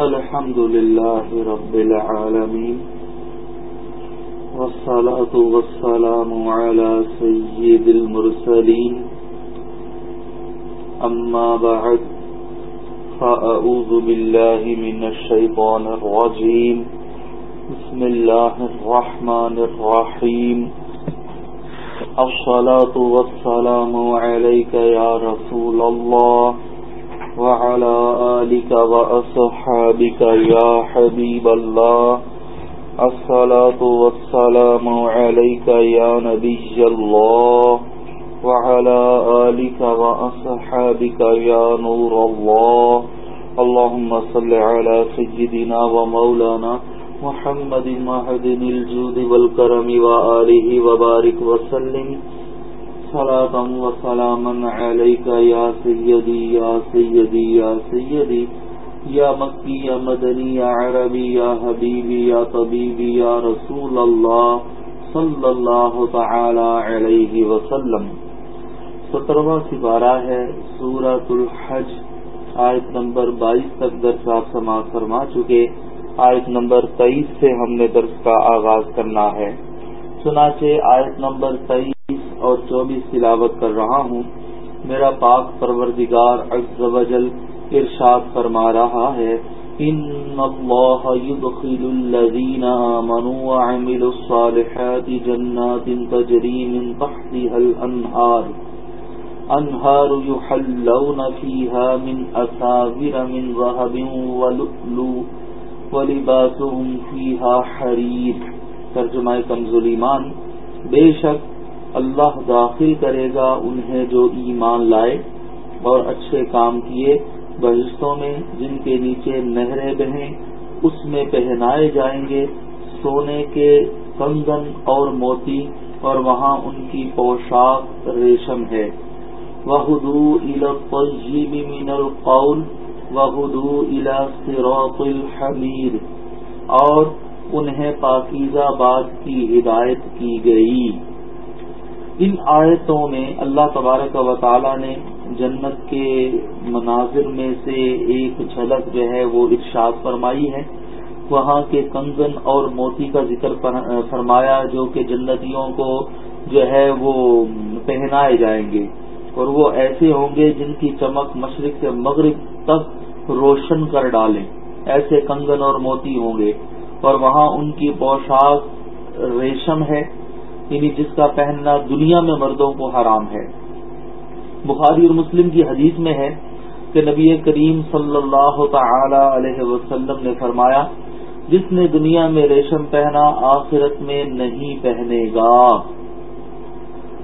الحمد لله رب العالمين والصلاة والسلام على سيد المرسلين أما بعد فأعوذ بالله من الشيطان الرجيم بسم الله الرحمن الرحيم الصلاة والسلام عليك يا رسول الله وعلى آلك وأصحابك يا حبيب الله. الصلاة والسلام عليك يا نبي الله. وعلى آلك وأصحابك يا نور الله. اللهم صل على سيدنا ومولانا محمد معدن الجود والكرم وآله وبارك وسلم. صلاة وسلاما عليك يا سيدي يا سيدي يا سيدي یا مکی یا مدنی یا عربی یا حبیبی یا طبیبی یا رسول اللہ صلی اللہ تعالی علیہ وسلم۔ سترواں سپارہ ہے سورت الحج۔ آیت نمبر بائیس تک درس آپ سماعت فرما چکے۔ آیت نمبر تیئیس سے ہم نے درس کا آغاز کرنا ہے۔ چنانچہ آیت نمبر تیئیس اور چوبیس تلاوت کر رہا ہوں۔ میرا پاک پروردگار عز و جل ارشاد فرما رہا ہے، ان اللہ يدخل الذين آمنوا وعملوا الصالحات جنات تجري من تحتها الانهار انهار يحلون فيها من اساور من ذهب ولؤلؤ ولباسهم فيها حرير ترجمہ کنز ایمان بے شک اللہ داخل کرے گا انہیں جو ایمان لائے اور اچھے کام کیے، بہشتوں میں جن کے نیچے نہریں بہیں، اس میں پہنائے جائیں گے سونے کے کنگن اور موتی، اور وہاں ان کی پوشاک ریشم ہے۔ وحدو الطیب من القول وحدو الى صراط الحمیر اور انہیں پاکیزہ بات کی ہدایت کی گئی۔ ان آیتوں میں اللہ تبارک و تعالی نے جنت کے مناظر میں سے ایک جھلک جو ہے وہ ارشاد فرمائی ہے۔ وہاں کے کنگن اور موتی کا ذکر فرمایا جو کہ جنتیوں کو جو ہے وہ پہنائے جائیں گے۔ اور وہ ایسے ہوں گے جن کی چمک مشرق سے مغرب تک روشن کر ڈالیں۔ ایسے کنگن اور موتی ہوں گے۔ اور وہاں ان کی پوشاک ریشم ہے۔ یعنی جس کا پہننا دنیا میں مردوں کو حرام ہے۔ بخاری اور مسلم کی حدیث میں ہے کہ نبی کریم صلی اللہ تعالی علیہ وسلم نے فرمایا، جس نے دنیا میں ریشم پہنا، آخرت میں نہیں پہنے گا۔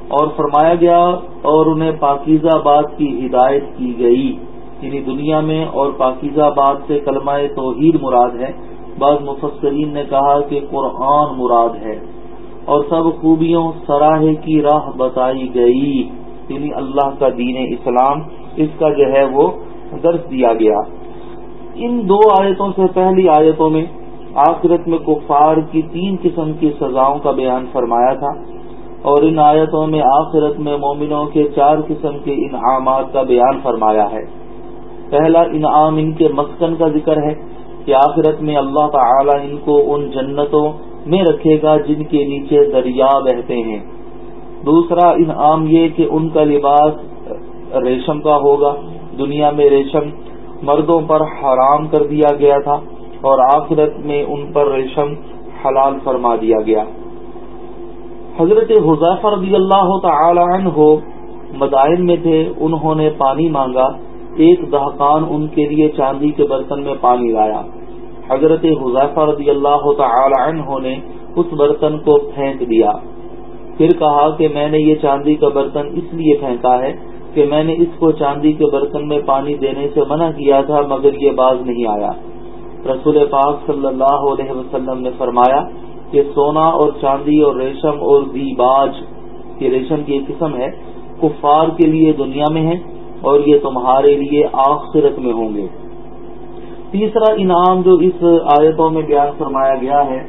اور فرمایا گیا، اور انہیں پاکیزہ بات کی ہدایت کی گئی۔ یعنی دنیا میں اور پاکیزہ بات سے کلمہ توحید مراد ہے۔ بعض مفسرین نے کہا کہ قرآن مراد ہے۔ اور سب خوبیوں سراہے کی راہ بتائی گئی۔ یعنی اللہ کا دین اسلام، اس کا جو ہے وہ درس دیا گیا۔ ان دو آیتوں سے پہلی آیتوں میں آخرت میں کفار کی تین قسم کی سزاؤں کا بیان فرمایا تھا۔ اور ان آیتوں میں آخرت میں مومنوں کے چار قسم کے انعامات کا بیان فرمایا ہے۔ پہلا انعام ان کے مسکن کا ذکر ہے کہ آخرت میں اللہ تعالی ان کو ان جنتوں میں رکھے گا جن کے نیچے دریا بہتے ہیں۔ دوسرا انعام یہ کہ ان کا لباس ریشم کا ہوگا۔ دنیا میں ریشم مردوں پر حرام کر دیا گیا تھا اور آخرت میں ان پر ریشم حلال فرما دیا گیا۔ حضرت حضیفہ رضی اللہ تعالی عنہ مدائن میں تھے۔ انہوں نے پانی مانگا۔ ایک دہقان ان کے لیے چاندی کے برتن میں پانی لایا۔ حضرت حضیفہ رضی اللہ تعالی عنہ نے اس برتن کو پھینک دیا۔ پھر کہا کہ میں نے یہ چاندی کا برتن اس لیے پھینکا ہے کہ میں نے اس کو چاندی کے برتن میں پانی دینے سے منع کیا تھا مگر یہ باز نہیں آیا۔ رسول پاک صلی اللہ علیہ وسلم نے فرمایا کہ سونا اور چاندی اور ریشم اور دیباج یہ ریشم کی ایک قسم ہے، کفار کے لیے دنیا میں ہے اور یہ تمہارے لیے آخرت میں ہوں گے۔ تیسرا انعام جو اس آیتوں میں بیان فرمایا گیا ہے،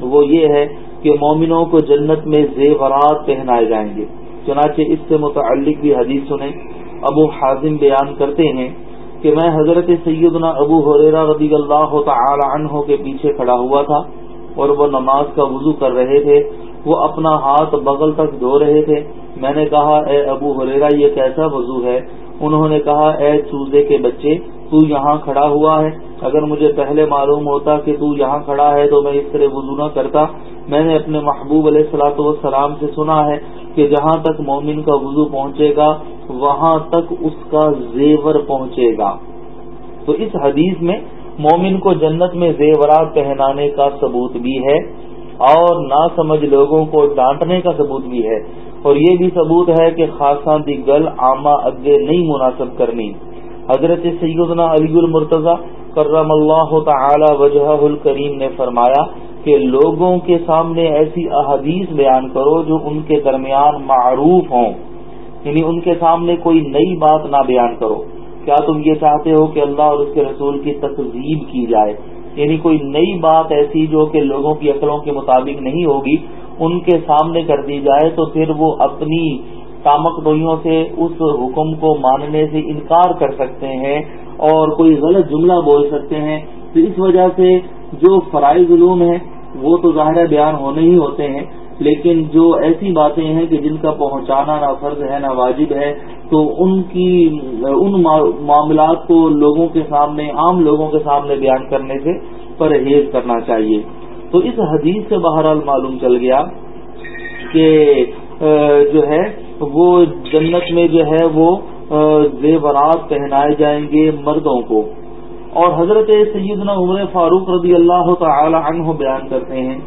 وہ یہ ہے کہ مومنوں کو جنت میں زیورات پہنائے جائیں گے۔ چنانچہ اس سے متعلق بھی حدیث سنیں۔ ابو حازم بیان کرتے ہیں کہ میں حضرت سیدنا ابو حریرا رضی اللہ تعالی عنہ کے پیچھے کھڑا ہوا تھا اور وہ نماز کا وضو کر رہے تھے۔ وہ اپنا ہاتھ بغل تک دھو رہے تھے۔ میں نے کہا، اے ابو حریرا یہ کیسا وضو ہے؟ انہوں نے کہا، اے چوزے کے بچے، تو یہاں کھڑا ہوا ہے۔ اگر مجھے پہلے معلوم ہوتا کہ تو یہاں کھڑا ہے، تو میں اس طرح وضو نہ کرتا۔ میں نے اپنے محبوب علیہ السلاۃ والسلام سے سنا ہے کہ جہاں تک مومن کا وضو پہنچے گا، وہاں تک اس کا زیور پہنچے گا۔ تو اس حدیث میں مومن کو جنت میں زیورات پہنانے کا ثبوت بھی ہے۔ اور نہ سمجھ لوگوں کو ڈانٹنے کا ثبوت بھی ہے۔ اور یہ بھی ثبوت ہے کہ خاصا دی گل آما اگے نہیں مناسب کرنی۔ حضرت سیدنا علی المرتضی کرم اللہ تعالی وجہ الکریم نے فرمایا کہ لوگوں کے سامنے ایسی احادیث بیان کرو جو ان کے درمیان معروف ہوں۔ یعنی ان کے سامنے کوئی نئی بات نہ بیان کرو۔ کیا تم یہ چاہتے ہو کہ اللہ اور اس کے رسول کی تقزیب کی جائے؟ یعنی کوئی نئی بات ایسی جو کہ لوگوں کی عقلوں کے مطابق نہیں ہوگی، ان کے سامنے کر دی جائے تو پھر وہ اپنی تامک ڈوئیوں سے اس حکم کو ماننے سے انکار کر سکتے ہیں اور کوئی غلط جملہ بول سکتے ہیں۔ تو اس وجہ سے جو فرائض علوم ہیں، وہ تو ظاہر بیان ہونے ہی ہوتے ہیں، لیکن جو ایسی باتیں ہیں کہ جن کا پہنچانا نہ فرض ہے، نہ واجب ہے تو ان کی، ان معاملات کو لوگوں کے سامنے، عام لوگوں کے سامنے بیان کرنے سے پرہیز کرنا چاہیے۔ تو اس حدیث سے بہرحال معلوم چل گیا کہ جو ہے، وہ جنت میں جو ہے، وہ زیورات پہنائے جائیں گے مردوں کو۔ اور حضرت سیدنا عمر فاروق رضی اللہ تعالی عنہ بیان کرتے ہیں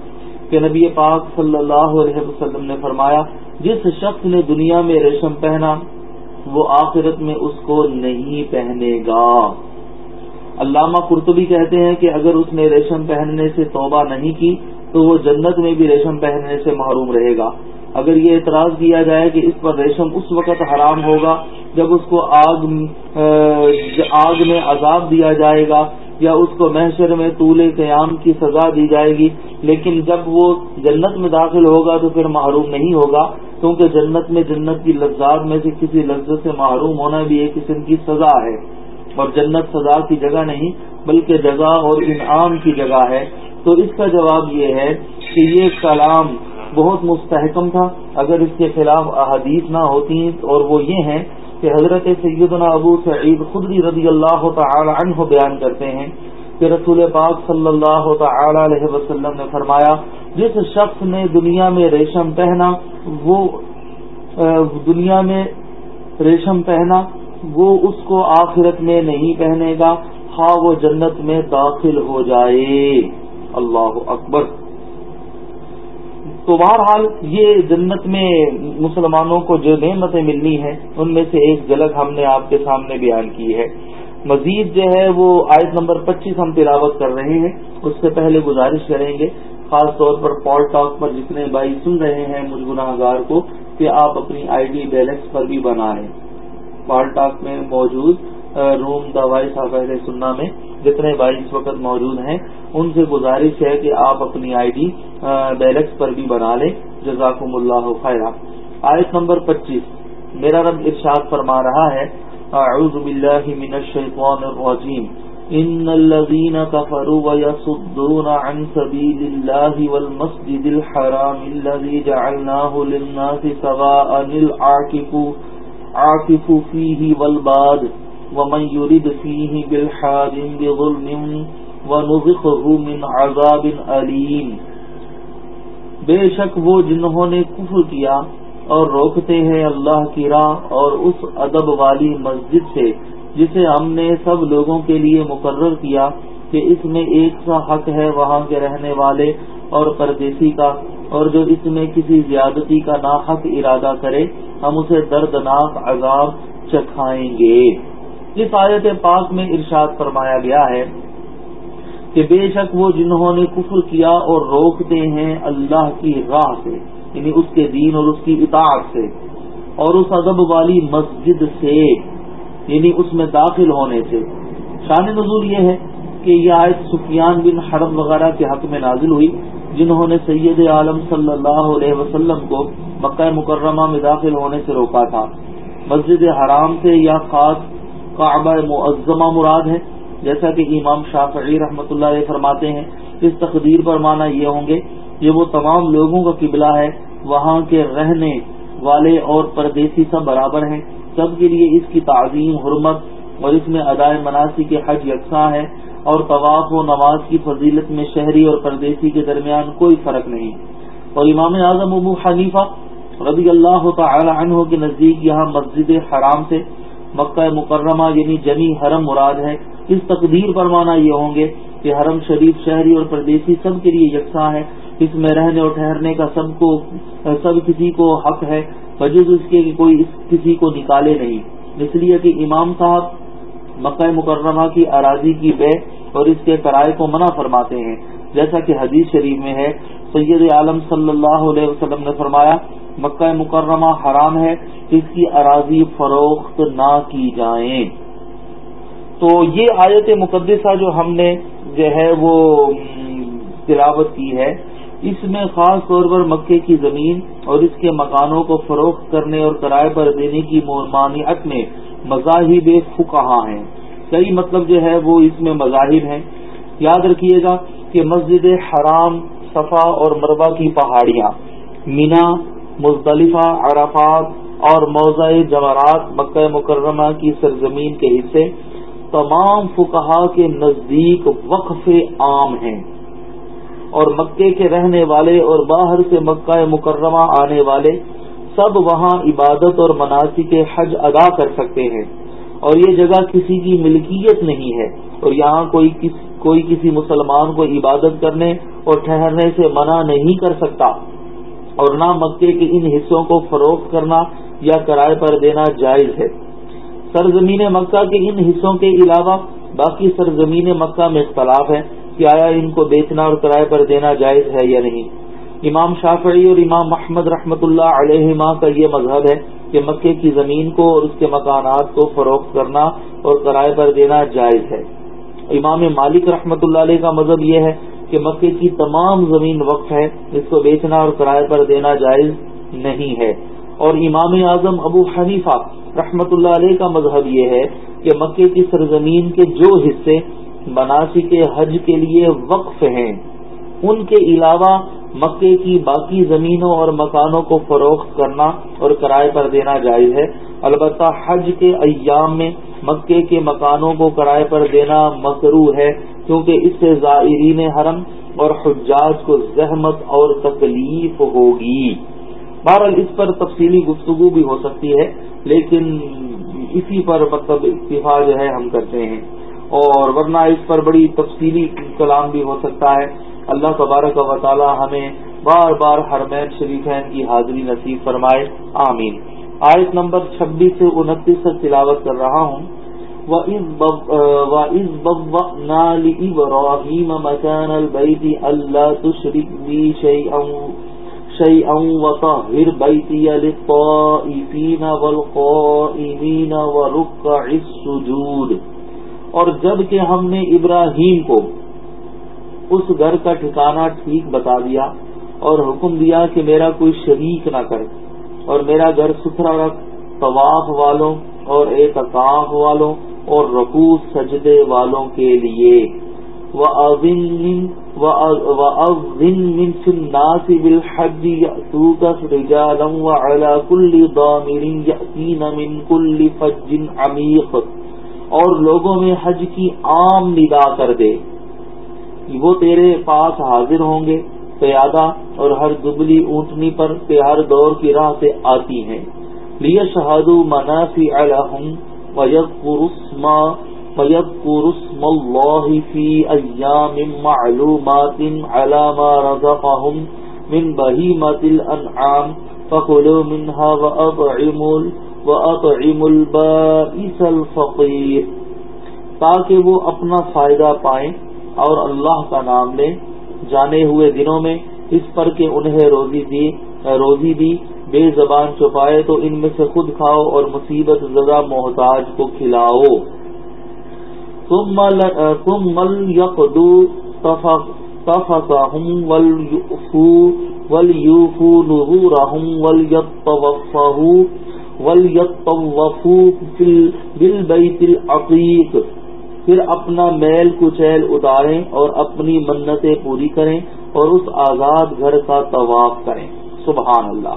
کہ نبی پاک صلی اللہ علیہ وسلم نے فرمایا، جس شخص نے دنیا میں ریشم پہنا وہ آخرت میں اس کو نہیں پہنے گا۔ علامہ قرطبی کہتے ہیں کہ اگر اس نے ریشم پہننے سے توبہ نہیں کی، تو وہ جنت میں بھی ریشم پہننے سے محروم رہے گا۔ اگر یہ اعتراض کیا جائے کہ اس پر ریشم اس وقت حرام ہوگا جب اس کو آگ آگ میں عذاب دیا جائے گا یا اس کو محشر میں طول قیام کی سزا دی جائے گی، لیکن جب وہ جنت میں داخل ہوگا تو پھر محروم نہیں ہوگا۔ کیونکہ جنت میں جنت کی لذات میں سے کسی لذت سے محروم ہونا بھی ایک قسم کی سزا ہے۔ اور جنت سزا کی جگہ نہیں، بلکہ جگہ اور انعام کی جگہ ہے۔ تو اس کا جواب یہ ہے کہ یہ کلام بہت مستحکم تھا۔ اگر اس کے خلاف احادیث نہ ہوتی اور وہ یہ ہیں کہ حضرت سیدنا ابو سعید خدری رضی اللہ تعالی عنہ بیان کرتے ہیں کہ رسول پاک صلی اللہ تعالی علیہ وسلم نے فرمایا جس شخص نے دنیا میں ریشم پہنا، وہ دنیا میں ریشم پہنا، وہ اس کو آخرت میں نہیں پہنے گا ہاں وہ جنت میں داخل ہو جائے۔ اللہ اکبر۔ تو بہرحال یہ جنت میں مسلمانوں کو جو نعمتیں ملنی ہیں، ان میں سے ایک جھلک ہم نے آپ کے سامنے بیان کی ہے۔ مزید جو ہے وہ آیت نمبر پچیس ہم تلاوت کر رہے ہیں، اس سے پہلے گزارش کریں گے۔ خاص طور پر پال ٹاک پر جتنے بھائی سن رہے ہیں، مجھ گناہ گار کو کہ آپ اپنی آئی ڈی بیلنس پر بھی بنا لیں۔ پال ٹاک میں موجود روم دوائی پہلے سننا میں جتنے بھائی اس وقت موجود ہیں، ان سے گزارش ہے کہ آپ اپنی آئی ڈی بیلکس پر بھی بنا لیں۔ جزاکم اللہ خیرہ آیت نمبر پچیس۔ میرا رب ارشاد فرما رہا ہے، اعوذ باللہ من الشیطان الرجیم۔ ان الذين كفروا ويصدون عن سبيل الله والمسجد الحرام الذي جعلناه للناس سواء العاكف عاكف فيه والباد ومن يرد فيه بالحاد بظلم ونذقه من عذاب أليم بے شک وہ جنہوں نے کفر کیا اور روکتے ہیں اللہ کی راہ اور اس ادب والی مسجد سے جسے ہم نے سب لوگوں کے لیے مقرر کیا کہ اس میں ایک سا حق ہے وہاں کے رہنے والے اور پردیسی کا، اور جو اس میں کسی زیادتی کا ناحق ارادہ کرے، ہم اسے دردناک عذاب چکھائیں گے۔ اس آیت پاک میں ارشاد فرمایا گیا ہے کہ بے شک وہ جنہوں نے کفر کیا اور روکتے ہیں اللہ کی راہ سے یعنی اس کے دین اور اس کی اطاعت سے، اور اس ادب والی مسجد سے۔ یعنی اس میں داخل ہونے سے۔ شان نزول یہ ہے کہ یہ آیت سفیان بن حرم وغیرہ کے حق میں نازل ہوئی، جنہوں نے سید عالم صلی اللہ علیہ وسلم کو مکہ مکرمہ میں داخل ہونے سے روکا تھا۔ مسجد حرام سے یا خاص کعبہ معظمہ مراد ہے، جیسا کہ امام شافعی رحمۃ اللہ علیہ فرماتے ہیں۔ اس تقدیر پر مانا یہ ہوں گے یہ وہ تمام لوگوں کا قبلہ ہے، وہاں کے رہنے والے اور پردیسی سب برابر ہیں۔ سب کے لیے اس کی تعظیم، حرمت اور اس میں ادائے مناسی کے حج یکساں ہے اور طواف و نماز کی فضیلت میں شہری اور پردیسی کے درمیان کوئی فرق نہیں۔ اور امام اعظم ابو حنیفہ رضی اللہ تعالی عنہ کے نزدیک یہاں مسجد حرام سے مکہ مکرمہ یعنی جمی حرم مراد ہے۔ اس تقدیر پر مانا یہ ہوں گے کہ حرم شریف، شہری اور پردیسی سب کے لیے یکساں ہے۔ اس میں رہنے اور ٹھہرنے کا سب کو، سب کسی کو حق ہے۔ وجود اس کے کہ کوئی اس کسی کو نکالے نہیں۔ اس لیے کہ امام صاحب مکہ مکرمہ کی اراضی کی بے اور اس کے کرائے کو منع فرماتے ہیں۔ جیسا کہ حدیث شریف میں ہے، سید عالم صلی اللہ علیہ وسلم نے فرمایا، مکہ مکرمہ حرام ہے، اس کی اراضی فروخت نہ کی جائیں۔ تو یہ آیت مقدسہ جو ہم نے جو ہے وہ تلاوت کی ہے اس میں خاص طور پر مکے کی زمین اور اس کے مکانوں کو فروخت کرنے اور کرائے پر دینے کی مانعت میں مذاہب فکہاں ہیں۔ کئی مطلب جو ہے وہ اس میں مذاہب ہیں۔ یاد رکھیے گا کہ مسجد حرام، صفا اور مربع کی پہاڑیاں، مینا، مزدلفہ، عرفات اور موضع جمرات مکہ مکرمہ کی سرزمین کے حصے تمام فکہ کے نزدیک وقف عام ہیں۔ اور مکے کے رہنے والے اور باہر سے مکہ مکرمہ آنے والے سب وہاں عبادت اور مناسی کے حج ادا کر سکتے ہیں۔ اور یہ جگہ کسی کی ملکیت نہیں ہے۔ اور یہاں کوئی کس، کوئی کسی مسلمان کو عبادت کرنے اور ٹھہرنے سے منع نہیں کر سکتا۔ اور نہ مکے کے ان حصوں کو فروخت کرنا یا کرائے پر دینا جائز ہے۔ سرزمین مکہ کے ان حصوں کے علاوہ باقی سرزمین مکہ میں اختلاف ہے۔ کہ آیا ان کو بیچنا اور کرائے پر دینا جائز ہے یا نہیں؟ امام شافعی اور امام محمد رحمت اللہ علیہ ماں کا یہ مذہب ہے کہ مکے کی زمین کو اور اس کے مکانات کو فروخت کرنا اور کرائے پر دینا جائز ہے۔ امام مالک رحمت اللہ علیہ کا مذہب یہ ہے کہ مکے کی تمام زمین وقف ہے، اس کو بیچنا اور کرائے پر دینا جائز نہیں ہے۔ اور امام اعظم ابو حنیفہ رحمت اللہ علیہ کا مذہب یہ ہے کہ مکے کی سرزمین کے جو حصے مناسی کے حج کے لیے وقف ہیں۔ ان کے علاوہ مکے کی باقی زمینوں اور مکانوں کو فروخت کرنا اور کرائے پر دینا جائز ہے۔ البتہ حج کے ایام میں مکے کے مکانوں کو کرائے پر دینا مکرو ہے، کیونکہ اس سے زائرین حرم اور حجاج کو زحمت اور تکلیف ہوگی۔ بہرحال اس پر تفصیلی گفتگو بھی ہو سکتی ہے، لیکن اسی پر مطلب اتفاق جو ہے ہم کرتے ہیں۔ اور ورنہ اس پر بڑی تفصیلی کلام بھی ہو سکتا ہے۔ اللہ تبارک و تعالی ہمیں بار بار حرمین شریفین کی حاضری نصیب فرمائے۔ آمین۔ آیت نمبر چھبیس سے انتیس سے تلاوت کر رہا ہوں۔ وَإِذْ بَوَّأْنَا لِإِبْرَاهِيمَ مَكَانَ الْبَيْتِ أَلَّا تُشْرِكْ بِي شَيْئًا بَيْتِيَ لِلطَّائِفِينَ وَالْقَائِمِينَ وَرُكَّعِ السُّجُودِ۔ اور جبکہ ہم نے ابراہیم کو اس گھر کا ٹھکانہ ٹھیک بتا دیا اور حکم دیا کہ میرا کوئی شریک نہ کرے اور میرا گھر ستھرا رکھ، طواف والوں اور اعتکاف والوں اور رقو سجدے والوں کے لیے۔ اور لوگوں میں حج کی عام نگاہ کر دے وہ تیرے پاس حاضر ہوں گے، پیادہ اور ہر دبلی اونٹنی پر ہر دور کی راہ سے آتی ہیں۔ لیا شہاد منافی الحم ویسما ویسم اللہ فی ایام معلومات علامہ رزقهم من بہیمت الانعام، فکلوا منها وأطعموا وَأَطْعِمُ الْبَائِسَ الْفَقِيرِ۔ تاکہ وہ اپنا فائدہ پائیں اور اللہ کا نام لیں۔ جانے ہوئے دنوں میں اس پر کہ انہیں روزی دی روزی دی، بے زبان چھپائے تو ان میں سے خود کھاؤ اور مصیبت زدہ محتاج کو کھلاؤ۔ تم مل یقدو تفقہم ولیوفو ولیوفو نذورہم ولیتوفہو بالبیت پھر اپنا میل کچیل اتاریں اور اپنی منتیں پوری کریں اور اس آزاد گھر کا طواف کریں۔ سبحان اللہ۔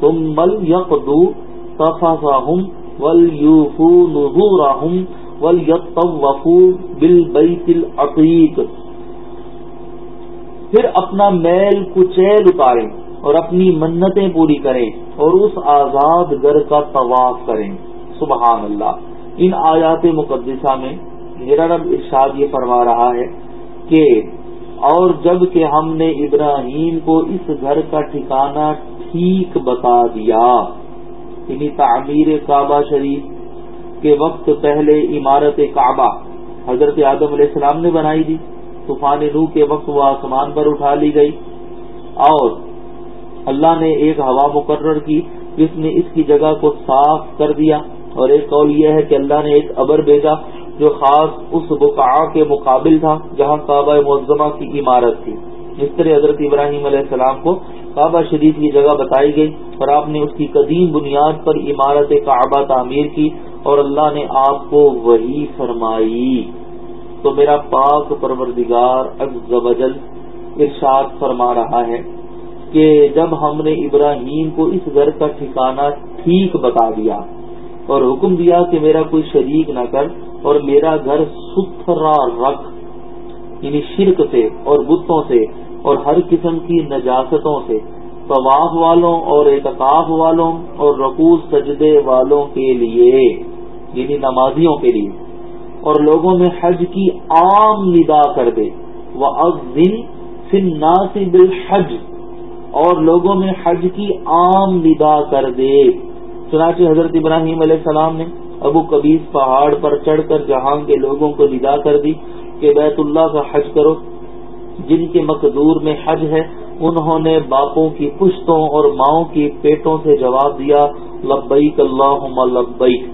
تم مل یقدو تفاہم ول یوفو نظورہم ول یطوفو بالبیت العقیق پھر اپنا میل کچیل اتاریں۔ اور اپنی منتیں پوری کریں اور اس آزاد گر کا طواف کریں۔ سبحان اللہ۔ ان آیات مقدسہ میں میرا رب ارشاد یہ فرما رہا ہے کہ اور جبکہ ہم نے ابراہیم کو اس گھر کا ٹھکانہ ٹھیک بتا دیا یعنی تعمیر کعبہ شریف کے وقت پہلے عمارت کعبہ حضرت آدم علیہ السلام نے بنائی دی طوفان نو کے وقت وہ آسمان پر اٹھا لی گئی اور اللہ نے ایک ہوا مقرر کی جس نے اس کی جگہ کو صاف کر دیا اور ایک قول یہ ہے کہ اللہ نے ایک ابر بھیجا جو خاص اس بقاع کے مقابل تھا جہاں کعبہ معظمہ کی عمارت تھی۔ اس طرح حضرت ابراہیم علیہ السلام کو کعبہ شریف کی جگہ بتائی گئی اور آپ نے اس کی قدیم بنیاد پر عمارت کعبہ تعمیر کی اور اللہ نے آپ کو وہی فرمائی۔ تو میرا پاک پروردگار عز و جل ارشاد فرما رہا ہے۔ کہ جب ہم نے ابراہیم کو اس گھر کا ٹھکانہ ٹھیک بتا دیا اور حکم دیا کہ میرا کوئی شریک نہ کر اور میرا گھر ستھرا رکھ یعنی شرک سے اور بتوں سے اور ہر قسم کی نجاستوں سے، طواف والوں اور اعتکاف والوں اور رقوع سجدے والوں کے لیے یعنی نمازیوں کے لیے۔ اور لوگوں میں حج کی عام ندا کر دے۔ وہ ازن ناصب الحج اور لوگوں میں حج کی عام ندا کر دے۔ چنانچہ حضرت ابراہیم علیہ السلام نے ابو کبیز پہاڑ پر چڑھ کر جہاں کے لوگوں کو ندا کر دی کہ بیت اللہ کا حج کرو۔ جن کے مقدور میں حج ہے، انہوں نے باپوں کی پشتوں اور ماؤں کی پیٹوں سے جواب دیا، لبیک اللہ لبیک۔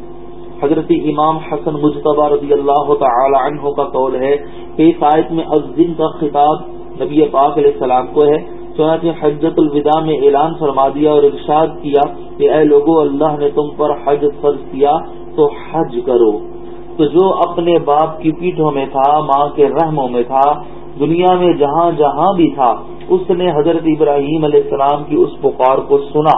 حضرت امام حسن مجتبہ رضی اللہ تعالی عنہ کا قول ہے کہ اس آیت میں دن کا خطاب نبی پاک علیہ السلام کو ہے۔ چنانچہ حجت الوداع میں اعلان فرما دیا اور ارشاد کیا کہ اے لوگوں اللہ نے تم پر حج فرض کیا تو حج کرو۔ تو جو اپنے باپ کی پیٹھوں میں تھا، ماں کے رحموں میں تھا، دنیا میں جہاں جہاں بھی تھا، اس نے حضرت ابراہیم علیہ السلام کی اس پکار کو سنا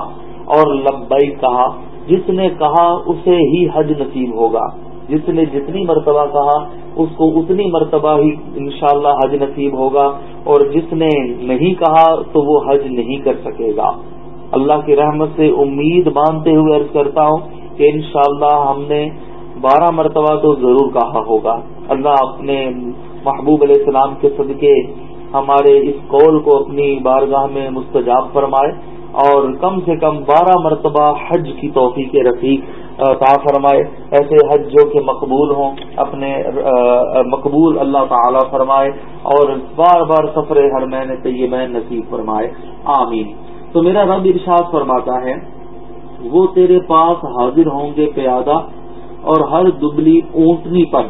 اور لبئی کہا، جس نے کہا اسے ہی حج نصیب ہوگا۔ جس نے جتنی مرتبہ کہا، اس کو اتنی مرتبہ ہی انشاءاللہ حج نصیب ہوگا۔ اور جس نے نہیں کہا تو وہ حج نہیں کر سکے گا۔ اللہ کی رحمت سے امید مانتے ہوئے عرض کرتا ہوں کہ انشاءاللہ ہم نے بارہ مرتبہ تو ضرور کہا ہوگا۔ اللہ اپنے محبوب علیہ السلام کے صدقے ہمارے اس قول کو اپنی بارگاہ میں مستجاب فرمائے اور کم سے کم بارہ مرتبہ حج کی توفیق رفیق عطا فرمائے۔ ایسے حج جو کہ مقبول ہوں، اپنے مقبول اللہ تعالی فرمائے اور بار بار سفر ہر مہینے طیبین نصیب فرمائے۔ آمین۔ تو میرا رب ارشاد فرماتا ہے، وہ تیرے پاس حاضر ہوں گے پیادہ اور ہر دبلی اونٹنی پر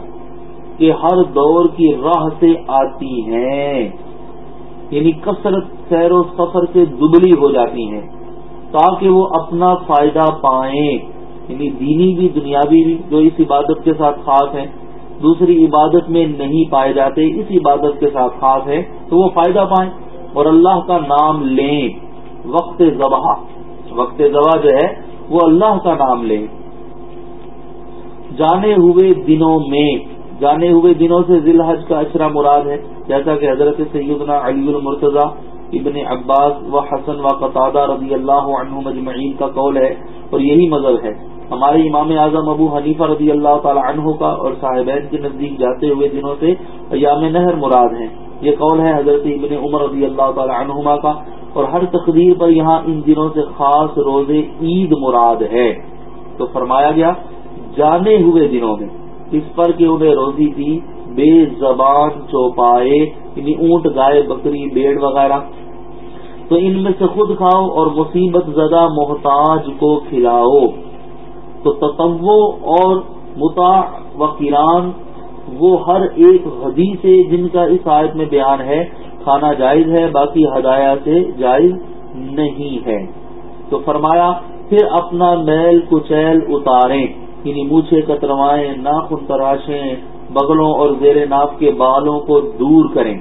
کہ ہر دور کی راہ سے آتی ہیں۔ یعنی کثرت سیر و سفر سے دبلی ہو جاتی ہیں تاکہ وہ اپنا فائدہ پائیں۔ یعنی دینی بھی، دنیاوی بھی، جو اس عبادت کے ساتھ خاص ہیں، دوسری عبادت میں نہیں پائے جاتے، اس عبادت کے ساتھ خاص ہے تو وہ فائدہ پائیں۔ اور اللہ کا نام لیں، وقت ذبح۔ وقت ذبح جو ہے، وہ اللہ کا نام لیں۔ جانے ہوئے دنوں میں، جانے ہوئے دنوں سے ذی الحج کا اشرا مراد ہے، جیسا کہ حضرت سیدنا علی المرتضی ابن عباس و حسن و قطادہ رضی اللہ عنہ مجمعین کا قول ہے، اور یہی مذہب ہے۔ ہمارے امام اعظم ابو حنیفہ رضی اللہ تعالی عنہ کا اور صاحبین کے نزدیک جاتے ہوئے دنوں سے ایام نہر مراد ہیں۔ یہ قول ہے حضرت ابن عمر رضی اللہ تعالی عنہما کا اور ہر تقدیر پر یہاں ان دنوں سے خاص روزے عید مراد ہے۔ تو فرمایا گیا، جانے ہوئے دنوں میں اس پر کہ انہیں روزی تھی بے زبان چوپائے یعنی اونٹ، گائے، بکری، بیڑ وغیرہ۔ تو ان میں سے خود کھاؤ اور مصیبت زدہ محتاج کو کھلاؤ۔ تو تتو اور متا و کران وہ ہر ایک حدیث سے جن کا اس آیت میں بیان ہے، کھانا جائز ہے، باقی ہدایہ سے جائز نہیں ہے۔ تو فرمایا، پھر اپنا میل کچیل اتاریں یعنی مونچھے کتروائیں، ناخن تراشیں، بغلوں اور زیر ناف کے بالوں کو دور کریں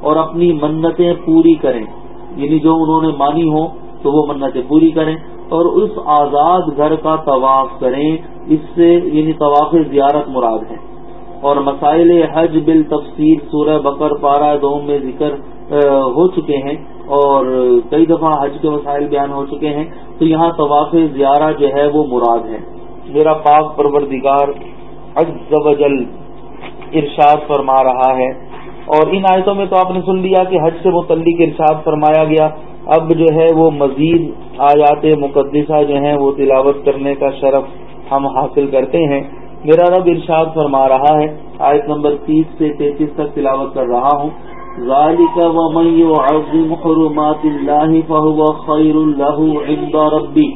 اور اپنی منتیں پوری کریں۔ یعنی جو انہوں نے مانی ہو تو وہ منتیں پوری کریں۔ اور اس آزاد گھر کا طواف کریں، اس سے یعنی طواف زیارت مراد ہے۔ اور مسائل حج بال تفصیل سورہ بکر پارا دوم میں ذکر ہو چکے ہیں اور کئی دفعہ حج کے مسائل بیان ہو چکے ہیں۔ تو یہاں طواف زیارہ جو ہے وہ مراد ہے۔ میرا پاک پروردگار جل ارشاد فرما رہا ہے۔ اور ان آیتوں میں تو آپ نے سن لیا کہ حج سے متعلق ارشاد فرمایا گیا۔ اب جو ہے وہ مزید آیات مقدسہ جو ہیں وہ تلاوت کرنے کا شرف ہم حاصل کرتے ہیں۔ میرا رب ارشاد فرما رہا ہے، آیت نمبر تیس سے تینتیس تک تلاوت کر رہا ہوں۔ ذالک ومن يعظم حرمات الله فهو خير له عند ربي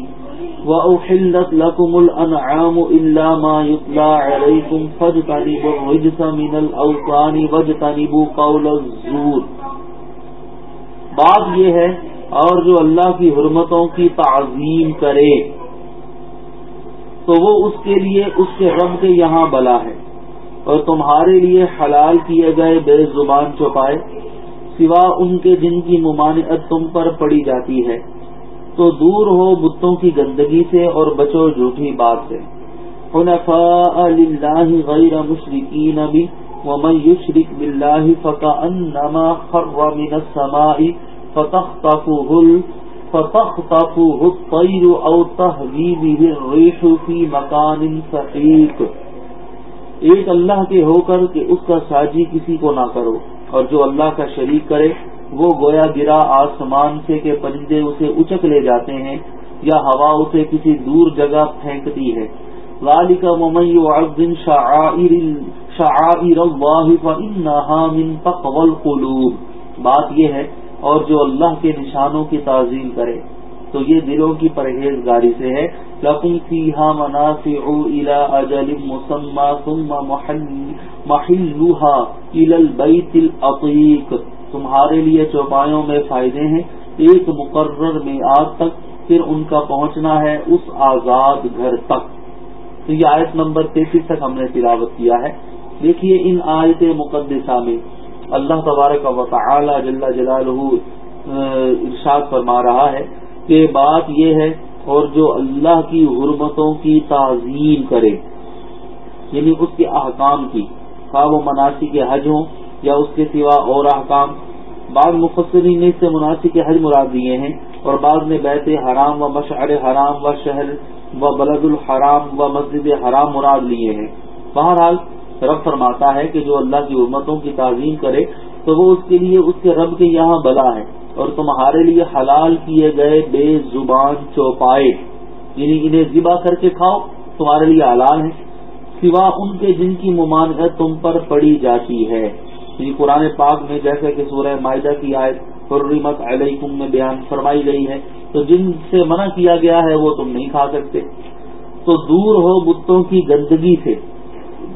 وأحلت لكم الأنعام إلا ما يطلع عليكم فاجتنبوا الرجس من الأوطان واجتنبوا قول الزور۔ بات یہ ہے اور جو اللہ کی حرمتوں کی تعظیم کرے، تو وہ اس کے لیے، اس کے رب کے یہاں بلا ہے۔ اور تمہارے لیے حلال کیے گئے بے زبان چوپائے سوا ان کے جن کی ممانعت تم پر پڑی جاتی ہے۔ تو دور ہو بتوں کی گندگی سے اور بچو جھوٹی بات سے۔ غیر مشرقین بھی، ومن يشرك بالله فكأنما خر من السماء فتخطفه فتخطفه الطير او تهوي به الريح في مكان سحيق. ایک اللہ کے ہو کر کہ اس کا ساجی کسی کو نہ کرو، اور جو اللہ کا شریک کرے، وہ گویا گرا آسمان سے کہ پرندے اسے اچک لے جاتے ہیں، یا ہوا اسے کسی دور جگہ پھینکتی ہے۔ ذالک ممن يعظم شعائر شعائر الله فإنها من تقوى القلوب۔ بات یہ ہے اور جو اللہ کے نشانوں کی تعظیم کرے، تو یہ دلوں کی پرہیزگاری سے ہے۔ لکم فیہا منافع الى اجل مسمى ثم محلوها الى البیت العطیق تمہارے لیے چوپایوں میں فائدے ہیں۔ ایک مقرر میں آج تک پھر ان کا پہنچنا ہے اس آزاد گھر تک۔ تو یہ آیت نمبر تینتیس تک ہم نے تلاوت کیا ہے۔ دیکھیے ان آیت مقدسہ میں اللہ تبارک و تعالی جل جلالہ ارشاد فرما رہا ہے کہ بات یہ ہے، اور جو اللہ کی حرمتوں کی تعظیم کرے یعنی اس کے احکام کی، خواب و مناسب کے حج ہوں یا اس کے سوا اور احکام، بعض مفسرین نے اس سے مناسب کے حج مراد دیے ہیں، اور بعض نے بیت حرام و مشعر حرام و شہر و بلد الحرام و مسجد حرام مراد لیے ہیں۔ بہرحال رب فرماتا ہے کہ جو اللہ کی امتوں کی تعظیم کرے تو وہ اس کے لیے اس کے رب کے یہاں بلا ہے اور تمہارے لیے حلال کیے گئے بے زبان چوپائے یعنی انہیں ذبح کر کے کھاؤ، تمہارے لیے حلال ہے۔ سوا ان کے جن کی ممانعت تم پر پڑی جاتی ہے۔ یعنی قرآن پاک میں جیسے کہ سورہ معاہدہ کی آیت حرمت علیکم میں بیان فرمائی گئی ہے، تو جن سے منع کیا گیا ہے وہ تم نہیں کھا سکتے۔ تو دور ہو بتوں کی گندگی سے۔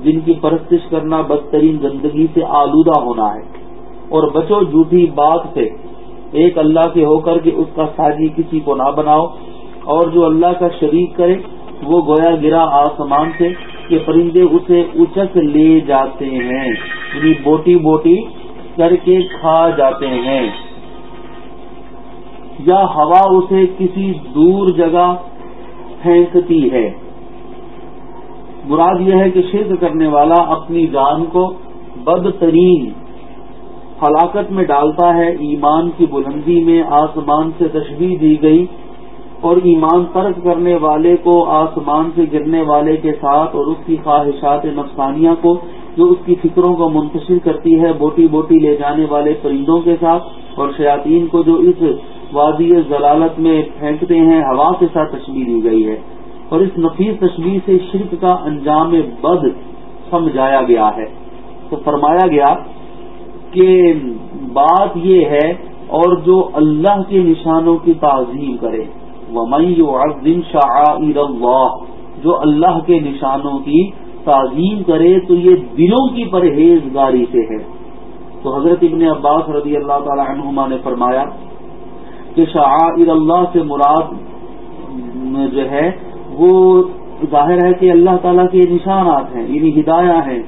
جن کی پرستش کرنا بدترین گندگی سے آلودہ ہونا ہے۔ اور بچو جھوٹی بات سے ایک اللہ کے ہو کر کے اس کا ساجی کسی کو نہ بناؤ۔ اور جو اللہ کا شریک کرے، وہ گویا گرا آسمان سے کہ پرندے اسے اچک لے جاتے ہیں۔ یعنی بوٹی بوٹی کر کے کھا جاتے ہیں۔ یا ہوا اسے کسی دور جگہ پھینکتی ہے۔ مراد یہ ہے کہ شرک کرنے والا اپنی جان کو بدترین ہلاکت میں ڈالتا ہے، ایمان کی بلندی میں آسمان سے تشبیح دی گئی اور ایمان ترک کرنے والے کو آسمان سے گرنے والے کے ساتھ اور اس کی خواہشات نفسانیہ کو جو اس کی فکروں کو منتشر کرتی ہے، بوٹی بوٹی لے جانے والے پرندوں کے ساتھ اور شیاطین کو جو اس وادی ضلالت میں پھینکتے ہیں، ہوا کے ساتھ تشبیح دی گئی ہے۔ اور اس نفیس تشبیح سے شرک کا انجام بد سمجھایا گیا ہے۔ تو فرمایا گیا کہ بات یہ ہے اور جو اللہ کے نشانوں کی تعظیم کرے وہ شاعر اللہ جو اللہ کے نشانوں کی تعظیم کرے تو یہ دلوں کی پرہیزگاری سے ہے۔ تو حضرت ابن عباس رضی اللہ تعالی عنہما نے فرمایا کہ شاعر اللہ سے مراد جو ہے وہ ظاہر ہے کہ اللہ تعالیٰ کے نشانات ہیں یعنی ہدایہ ہیں۔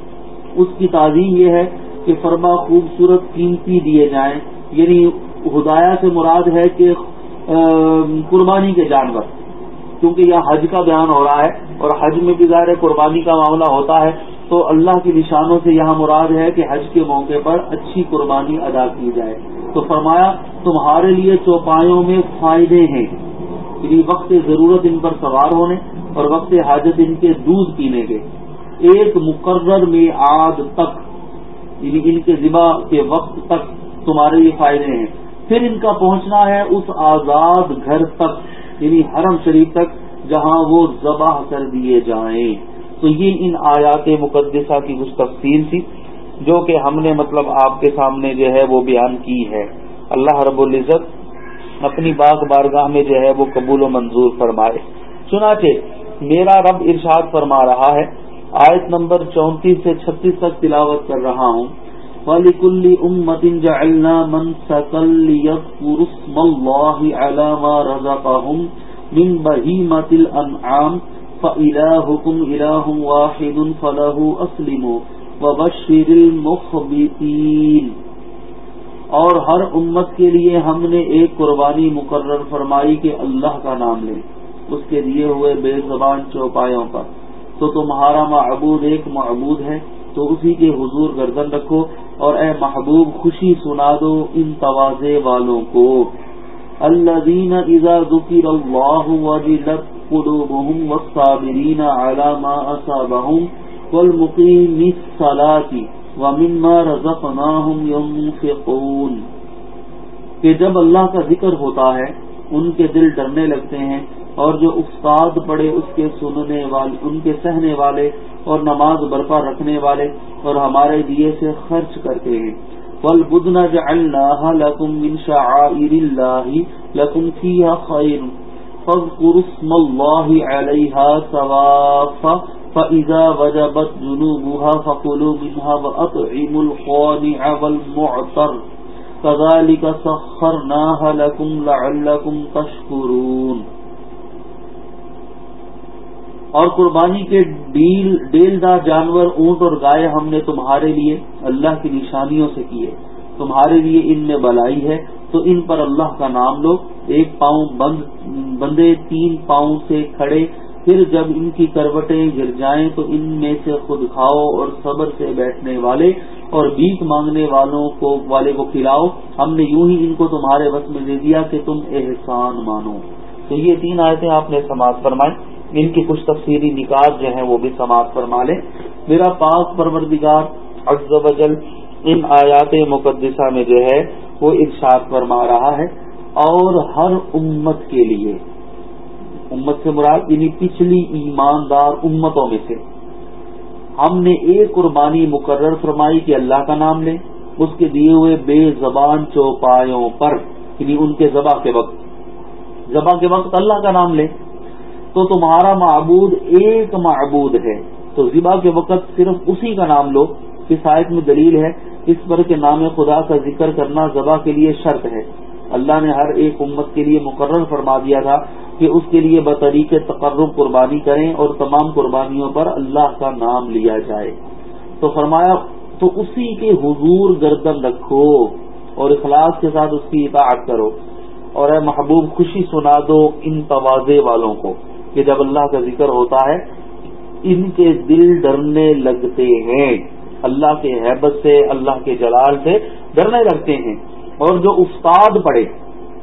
اس کی تعظیم یہ ہے کہ فرما خوبصورت قیمتی دیے جائیں۔ یعنی ہدایہ سے مراد ہے کہ قربانی کے جانور۔ کیونکہ یہاں حج کا بیان ہو رہا ہے اور حج میں بھی ظاہر قربانی کا معاملہ ہوتا ہے۔ تو اللہ کی نشانوں سے یہاں مراد ہے کہ حج کے موقع پر اچھی قربانی ادا کی جائے۔ تو فرمایا، تمہارے لیے چوپایوں میں فائدے ہیں۔ یعنی وقت ضرورت ان پر سوار ہونے اور وقت حاجت ان کے دودھ پینے کے۔ ایک مقرر میں آد تک یعنی ان کے ذبح کے وقت تک تمہارے لیے فائدے ہیں۔ پھر ان کا پہنچنا ہے اس آزاد گھر تک یعنی حرم شریف تک، جہاں وہ ذبح کر دیے جائیں۔ تو یہ ان آیات مقدسہ کی کچھ تفصیل تھی، جو کہ ہم نے مطلب آپ کے سامنے جو ہے وہ بیان کی ہے۔ اللہ رب العزت اپنی باغ بارگاہ میں جو ہے وہ قبول و منظور فرمائے۔ چنانچہ میرا رب ارشاد فرما رہا ہے، آیت نمبر چونتیس سے چھتیس تک تلاوت کر رہا ہوں۔ وَلِكُلِّ أُمَّةٍ جَعَلْنَا مَنْسَكًا لِيَذْكُرُوا اسْمَ اللَّهِ عَلَى مَا بَهِيمَةِ الْأَنْعَامِ وَاحِدٌ فَلَهُ أَسْلِمُوا وَبَشِّرِ الْمُخْبِتِينَ۔ اور ہر امت کے لیے ہم نے ایک قربانی مقرر فرمائی کہ اللہ کا نام لیں اس کے دیے ہوئے بے زبان چوپایوں پر۔ تو تمہارا معبود ایک معبود ہے، تو اسی کے حضور گردن رکھو اور اے محبوب خوشی سنا دو ان توازے والوں کو۔ اللہ دین ازا ذکر اللہ وجلت قلوبهم والصابرین على ما اصابهم والمقیم الصلاة۔ ومما رزقناهم ينفقون کہ جب اللہ کا ذکر ہوتا ہے، ان کے دل ڈرنے لگتے ہیں اور جو استاد پڑے اس کے سننے والے ان کے سہنے والے اور نماز برپا رکھنے والے اور ہمارے دیے سے خرچ کرتے ہیں۔ پل بدن اللہ لکم من شعائر اللہ لکم فیہا خیر فذکر اسم اللہ علیہا ثواف فإذا وجبت جنوبها فقلوا منها وأطعموا القانع والمعتر كذلك سخرناها لكم لعلكم تشكرون۔ اور قربانی کے ڈیل ڈیل دار جانور، اونٹ اور گائے ہم نے تمہارے لیے اللہ کی نشانیوں سے کیے۔ تمہارے لیے ان میں بلائی ہے۔ تو ان پر اللہ کا نام لو۔ ایک پاؤں بند بندے تین پاؤں سے کھڑے پھر جب ان کی کروٹیں گر جائیں تو ان میں سے خود کھاؤ اور صبر سے بیٹھنے والے اور بیک مانگنے والوں کو والے کو کھلاؤ۔ ہم نے یوں ہی ان کو تمہارے بس میں دے دیا کہ تم احسان مانو۔ تو یہ تین آیتیں آپ نے سماعت فرمائی ان کی کچھ تفصیلی نکات جو ہیں وہ بھی سماعت فرما لیں۔ میرا پاک پروردگار عز و جل ان آیات مقدسہ میں جو ہے وہ ارشاد فرما رہا ہے اور ہر امت کے لیے۔ امت سے مراد یعنی پچھلی ایماندار امتوں میں سے۔ ہم نے ایک قربانی مقرر فرمائی کہ اللہ کا نام لیں، اس کے دیے ہوئے بے زبان چوپایوں پر یعنی ان کے ذبح کے وقت۔ ذبح کے وقت اللہ کا نام لیں۔ تو تمہارا معبود ایک معبود ہے۔ تو ذبح کے وقت صرف اسی کا نام لو، اس آیت میں دلیل ہے، اس پر کے نام خدا کا ذکر کرنا ذبح کے لیے شرط ہے۔ اللہ نے ہر ایک امت کے لیے مقرر فرما دیا تھا۔ کہ اس کے لیے بطریق تقرب قربانی کریں اور تمام قربانیوں پر اللہ کا نام لیا جائے۔ تو فرمایا، تو اسی کے حضور گردن رکھو اور اخلاص کے ساتھ اس کی اطاعت کرو۔ اور اے محبوب، خوشی سنا دو ان توازے والوں کو کہ جب اللہ کا ذکر ہوتا ہے، ان کے دل ڈرنے لگتے ہیں۔ اللہ کے حیبت سے، اللہ کے جلال سے ڈرنے لگتے ہیں۔ اور جو استاد پڑے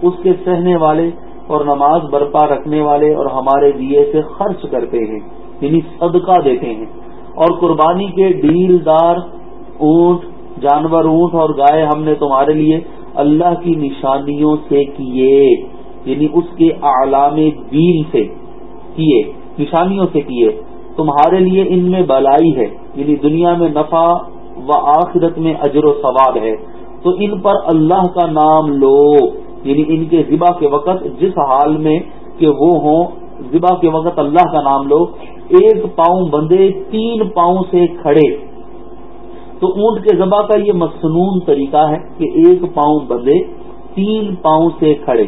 اس کے سہنے والے اور نماز برپا رکھنے والے اور ہمارے دیے سے خرچ کرتے ہیں یعنی صدقہ دیتے ہیں۔ اور قربانی کے ڈیل دار اونٹ، جانور اونٹ اور گائے ہم نے تمہارے لیے اللہ کی نشانیوں سے کیے یعنی اس کے اعلام دین سے کیے، نشانیوں سے کیے۔ تمہارے لیے ان میں بلائی ہے یعنی دنیا میں نفع و آخرت میں اجر و ثواب ہے۔ تو ان پر اللہ کا نام لو۔ یعنی ان کے ذبح کے وقت جس حال میں کہ وہ ہوں، ذبح کے وقت اللہ کا نام لو، ایک پاؤں بندے تین پاؤں سے کھڑے۔ تو اونٹ کے ذبح کا یہ مصنون طریقہ ہے کہ ایک پاؤں بندے تین پاؤں سے کھڑے۔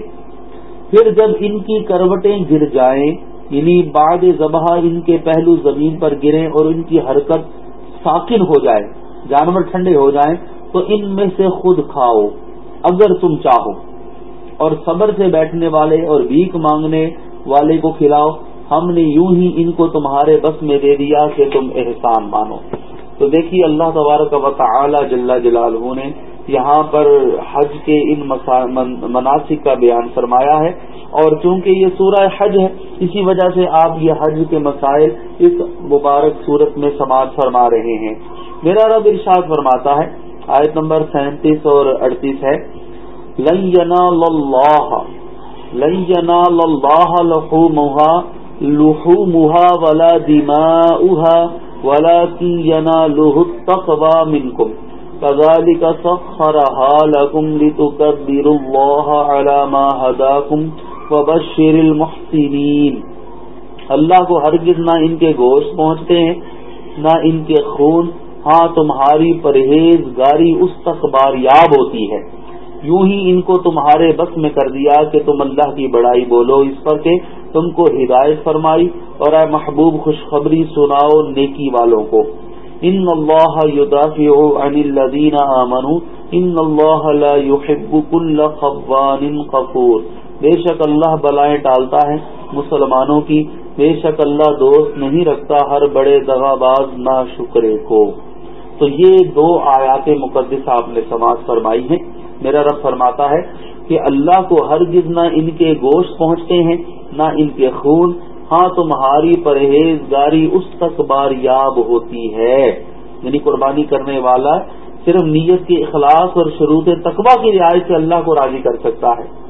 پھر جب ان کی کروٹیں گر جائیں یعنی بعد ذبح ان کے پہلو زمین پر گریں اور ان کی حرکت ساکن ہو جائے، جانور ٹھنڈے ہو جائیں، تو ان میں سے خود کھاؤ، اگر تم چاہو۔ اور صبر سے بیٹھنے والے اور بھیک مانگنے والے کو کھلاؤ۔ ہم نے یوں ہی ان کو تمہارے بس میں دے دیا کہ تم احسان مانو۔ تو دیکھیے اللہ تبارک و تعالی جل جلال نے یہاں پر حج کے ان مناسب کا بیان فرمایا ہے۔ اور چونکہ یہ سورہ حج ہے، اسی وجہ سے آپ یہ حج کے مسائل اس مبارک صورت میں سماعت فرما رہے ہیں۔ میرا رب ارشاد فرماتا ہے، آیت نمبر سینتیس اور اڑتیس ہے۔ لنا لہو مہا لہو مہا ولا دیما ولا کی ینا لوہ تقوا منکم كذلك سخرها لكم لتكبروا الله على ما هداكم وبشر المحسنين. اللہ کو ہرگز نہ ان کے گوشت پہنچتے ہیں، نہ ان کے خون ہاں تمہاری پرہیز گاری اس تک بار یاب ہوتی ہے۔ یوں ہی ان کو تمہارے بس میں کر دیا کہ تم اللہ کی بڑائی بولو اس پر کہ تم کو ہدایت فرمائی اور اے محبوب خوشخبری سناؤ نیکی والوں کو۔ ان اللہ يدافع عن الذين آمنوا، ان اللہ لا يحب كل خوان غفور بے شک اللہ بلائیں ٹالتا ہے مسلمانوں کی، بے شک اللہ دوست نہیں رکھتا ہر بڑے دغا باز نہ شکرے کو۔ تو یہ دو آیات مقدس آپ نے سماج فرمائی ہیں۔ میرا رب فرماتا ہے کہ اللہ کو ہرگز نہ ان کے گوشت پہنچتے ہیں، نہ ان کے خون۔ ہاں تمہاری پرہیزگاری اس تک بار یاب ہوتی ہے۔ یعنی قربانی کرنے والا صرف نیت کے اخلاص اور شروط تقوا کی رعایت سے اللہ کو راضی کر سکتا ہے۔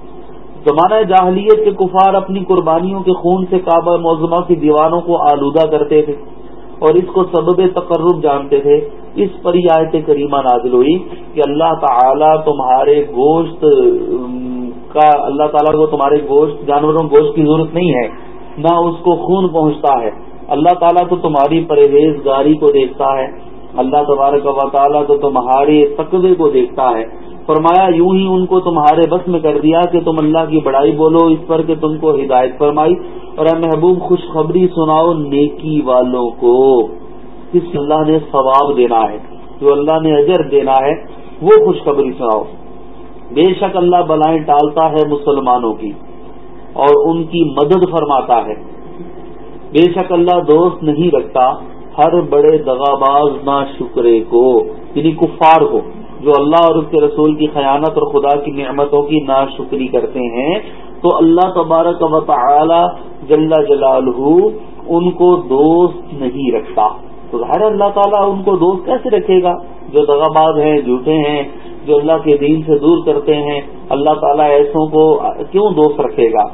زمانہ جاہلیت کے کفار اپنی قربانیوں کے خون سے کعبہ موزمہ کی دیواروں کو آلودہ کرتے تھے اور اس کو سبب تقرب جانتے تھے۔ اس پر یہ آیت کریمہ نازل ہوئی کہ اللہ تعالی تمہارے گوشت کا، اللہ تعالیٰ کو تمہارے گوشت، جانوروں گوشت کی ضرورت نہیں ہے، نہ اس کو خون پہنچتا ہے۔ اللہ تعالیٰ تو تمہاری پرہیز گاری کو دیکھتا ہے۔ اللہ تبارک و تعالیٰ تو تمہارے تقوی کو دیکھتا ہے۔ فرمایا، یوں ہی ان کو تمہارے بس میں کر دیا کہ تم اللہ کی بڑائی بولو، اس پر کہ تم کو ہدایت فرمائی۔ اور اے محبوب، خوشخبری سناؤ نیکی والوں کو۔ کس اللہ نے ثواب دینا ہے، جو اللہ نے اجر دینا ہے، وہ خوشخبری سناؤ۔ بے شک اللہ بلائیں ٹالتا ہے مسلمانوں کی اور ان کی مدد فرماتا ہے۔ بے شک اللہ دوست نہیں رکھتا ہر بڑے دغاباز نا شکرے کو یعنی کفار کو، جو اللہ اور اس کے رسول کی خیانت اور خدا کی نعمتوں کی نا شکری کرتے ہیں۔ تو اللہ تبارک و تعالی جل جلال ان کو دوست نہیں رکھتا۔ تو ظاہر اللہ تعالیٰ ان کو دوست کیسے رکھے گا؟ جو دغاباز ہیں، جھوٹے ہیں، جو اللہ کے دین سے دور کرتے ہیں، اللہ تعالیٰ ایسوں کو کیوں دوست رکھے گا؟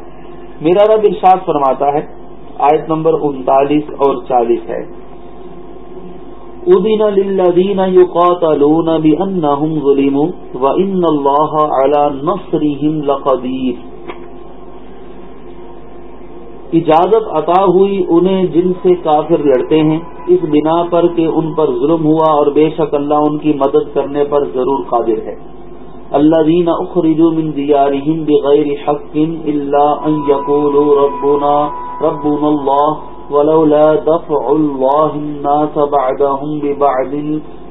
میرا رب ارشاد فرماتا ہے، آیت نمبر انتالیس اور چالیس ہے۔ ادین للذین یقاتلون بانہم ظلموا وان اللہ علی نصرهم لقدیر۔ اجازت عطا ہوئی انہیں جن سے کافر لڑتے ہیں، اس بنا پر کہ ان پر ظلم ہوا اور بے شک اللہ ان کی مدد کرنے پر ضرور قادر ہے۔ الذين اخرجوا من ديارهم بغير حق الا ان يقولوا ربنا ربنا الله ولولا دفع الله الناس بعدهم ببعض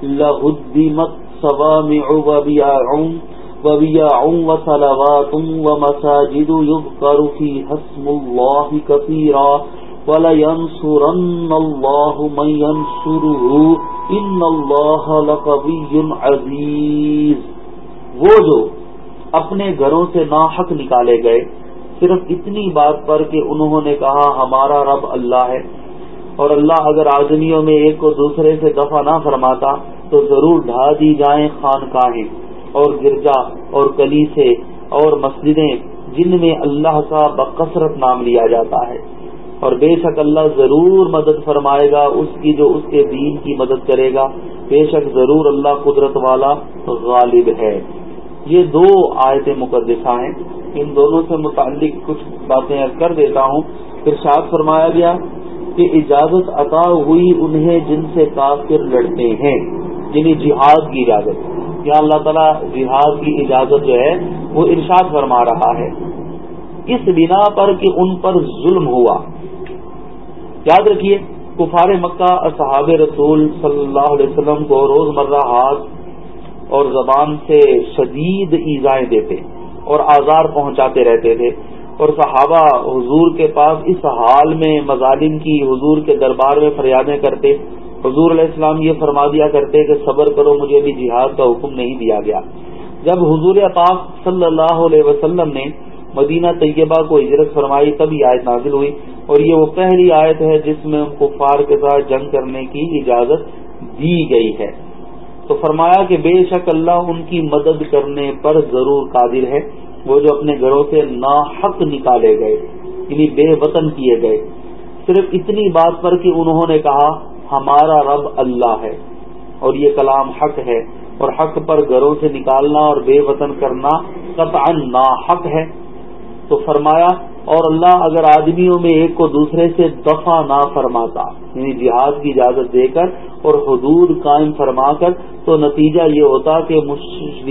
لهدمت صوامع وبياع وبياع وصلوات ومساجد يذكر فيها اسم الله كثيرا ولينصرن الله من ينصره إن الله لقوي عزيز۔ وہ جو اپنے گھروں سے ناحق نکالے گئے، صرف اتنی بات پر کہ انہوں نے کہا، ہمارا رب اللہ ہے۔ اور اللہ اگر آدمیوں میں ایک کو دوسرے سے دفع نہ فرماتا، تو ضرور ڈھا دی جائیں خانقاہیں۔ اور گرجا اور کلی سے اور مسجدیں جن میں اللہ کا بکثرت نام لیا جاتا ہے۔ اور بے شک اللہ ضرور مدد فرمائے گا، اس کی جو اس کے دین کی مدد کرے گا، بے شک ضرور اللہ قدرت والا غالب ہے۔ یہ دو آیت مقدسہ ہیں۔ ان دونوں سے متعلق کچھ باتیں کر دیتا ہوں۔ پھر فرمایا گیا کہ اجازت عطا ہوئی انہیں جن سے کافر لڑتے ہیں یعنی جہاد کی اجازت۔ یا اللہ تعالیٰ جہاد کی اجازت جو ہے وہ ارشاد فرما رہا ہے۔ اس بنا پر کہ ان پر ظلم ہوا۔ یاد رکھیے، کفار مکہ صحاب رسول صلی اللہ علیہ وسلم کو روز مرہ ہاتھ اور زبان سے شدید ایزائیں دیتے اور آزار پہنچاتے رہتے تھے۔ اور صحابہ حضور کے پاس اس حال میں مظالم کی حضور کے دربار میں فریادیں کرتے۔ حضور علیہ السلام یہ فرما دیا کرتے کہ صبر کرو، مجھے بھی جہاد کا حکم نہیں دیا گیا۔ جب حضور پاک صلی اللہ علیہ وسلم نے مدینہ طیبہ کو ہجرت فرمائی، تب یہ آیت نازل ہوئی۔ اور یہ وہ پہلی آیت ہے جس میں ان کفار کے ساتھ جنگ کرنے کی اجازت دی گئی ہے۔ تو فرمایا کہ بے شک اللہ ان کی مدد کرنے پر ضرور قادر ہے۔ وہ جو اپنے گھروں سے ناحق نکالے گئے یعنی بے وطن کیے گئے۔ صرف اتنی بات پر کہ انہوں نے کہا ہمارا رب اللہ ہے۔ اور یہ کلام حق ہے۔ اور حق پر گھروں سے نکالنا اور بے وطن کرنا قطعا ناحق ہے۔ تو فرمایا، اور اللہ اگر آدمیوں میں ایک کو دوسرے سے دفع نہ فرماتا یعنی جہاد کی اجازت دے کر اور حدود قائم فرما کر، تو نتیجہ یہ ہوتا کہ